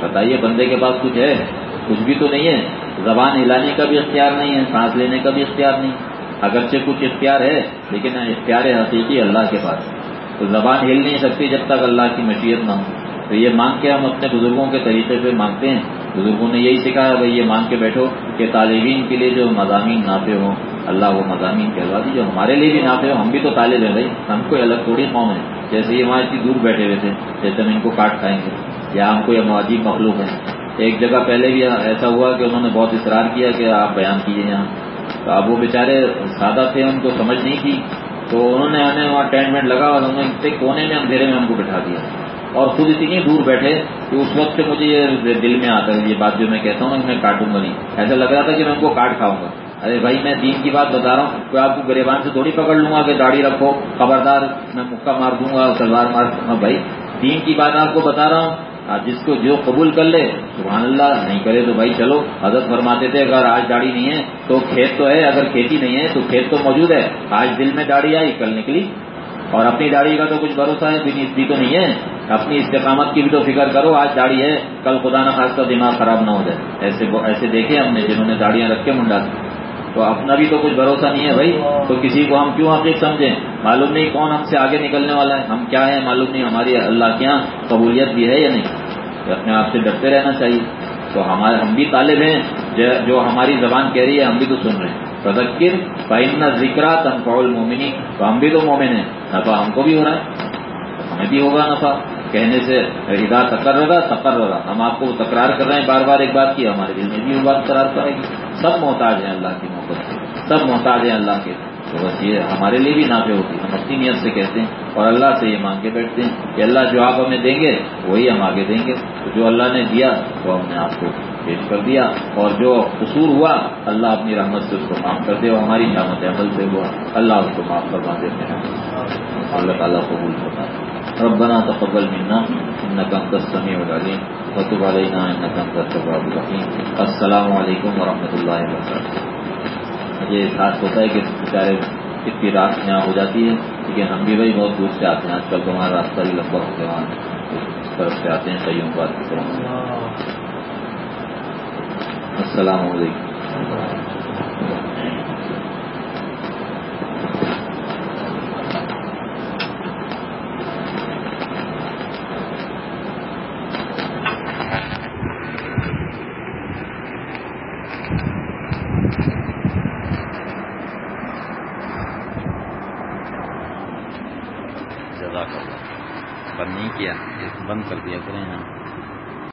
بتائیے، بندے کے پاس کچھ ہے؟ کچھ بھی تو نہیں ہے۔ زبان ہلانے کا بھی اختیار نہیں ہے، سانس لینے کا بھی اختیار نہیں۔ اگرچہ کچھ اختیار ہے، لیکن اختیار حقیقی اللہ کے پاس تو زبان ہل نہیں سکتی جب تک اللہ کی مشیت نہ ہو۔ تو یہ مانگ کے ہم اپنے بزرگوں کے طریقے سے مانگتے ہیں۔ بزرگوں نے یہی سکھایا، بھائی یہ مانگ کے بیٹھو کہ طالبین کے لیے جو مضامین نافع ہوں، اللہ وہ مضامین کہلوا دی جو ہمارے لیے بھی نافع ہو ہم بھی تو طالب ہیں بھائی، ہم کوئی الگ تھوڑی قوم ہے۔ جیسے یہ وہاں اتنی دور بیٹھے ہوئے تھے، جیسے ہم ان کو کاٹ کھائیں گے۔ یا ہم کوئی عجیب مخلوق ہیں۔ ایک جگہ پہلے بھی ایسا ہوا کہ انہوں نے بہت اصرار کیا کہ آپ بیان کیجیے یہاں۔ تو اب وہ بیچارے سادہ تھے، ان کو سمجھ نہیں تھی۔ تو انہوں نے ہمیں وہاں ٹینٹ وینٹ لگا اور انہوں نے کونے میں اندھیرے میں ہم کو بٹھا دیا۔ اور خود اتنی دور بیٹھے کہ اس وقت سے مجھے یہ دل میں آتا ہے، یہ بات جو میں کہتا ہوں میں کاٹوں گا نہیں۔ ایسا لگ رہا تھا کہ میں ان کو کاٹ کھاؤں گا۔ ارے بھائی، میں دین کی بات بتا رہا ہوں، کوئی آپ کو گریبان سے تھوڑی پکڑ لوں گا کہ داڑھی رکھو، خبردار میں مکہ مار دوں گا سلوار مار دوں گا، بھائی، دین کی بات آپ کو بتا رہا ہوں۔ جس کو جو قبول کر لے، سبحان اللہ، نہیں کرے تو بھائی، چلو، حضرت فرماتے تھے، اگر آج داڑھی نہیں ہے تو کھیت تو ہے، اگر کھیتی نہیں ہے تو کھیت تو موجود ہے۔ آج دل میں داڑھی آئی، کل نکلی۔ اور اپنی داڑھی کا تو کچھ بھروسہ ہے بھی تو نہیں ہے۔ اپنی استقامت کی بھی تو فکر کرو، آج داڑھی ہے، کل خدا نہ خاص کا دماغ خراب نہ ہو جائے۔ ایسے ایسے دیکھے ہم نے، جنہوں نے داڑیاں رکھ کے منڈا تو اپنا بھی تو کچھ بھروسہ نہیں ہے بھائی۔ تو کسی کو ہم کیوں حقیق سمجھیں؟ معلوم نہیں کون ہم سے آگے نکلنے والا ہے۔ ہم کیا ہیں؟ معلوم نہیں ہماری اللہ کے یہاں قبولیت بھی ہے یا نہیں۔ اپنے آپ سے ڈرتے رہنا چاہیے۔ تو ہمارے ہم بھی طالب ہیں۔ جو ہماری زبان کہہ رہی ہے، ہم بھی تو سن رہے ہیں۔ تذکر فائن ذکر تنفع المومنی تو ہم بھی تو مومن ہیں۔ نفع ہم کو بھی ہو رہا ہے۔ ہمیں بھی ہوگا نفع۔ کہنے سے ادا تکر رہا رہا ہم آپ کو تکرار کر رہے ہیں، بار بار ایک بات کی، ہمارے دل میں بھی وہ بات قرار کرے گی۔ سب محتاج ہیں اللہ کی محبت سے، سب محتاج ہیں اللہ کے۔ تو بس یہ ہمارے لیے بھی نافع ہوتی ہم اپنی نیت سے کہتے ہیں اور اللہ سے یہ مانگ کے بیٹھتے ہیں کہ اللہ جو آپ ہمیں دیں گے، وہی ہم آگے دیں گے۔ جو اللہ نے دیا، وہ ہم نے آپ کو پیش کر دیا۔ اور جو قصور ہوا، اللہ اپنی رحمت سے اس کو معاف کر دے اور ہماری نعمت عمل سے ہوا، اللہ اس کو معاف کروا دیتے ہیں۔ اللہ تعالیٰ قبول ہوتا ہے ربنا تقبل منا انك انت السميع العليم وتب علينا انك انت التواب الرحيم. السلام علیکم ورحمۃ اللہ وبرکاتہ یہ خاص ہوتا ہے کہ بیچارے اتنی رات یہاں ہو جاتی ہے لیکن ہم بھی بھائی بہت دور سے آتے ہیں آج کل تو ہمارا راستہ بھی لمبا ہو گیا وہاں اس طرف سے آتے ہیں صحیح بات کی طرف۔ السلام علیکم۔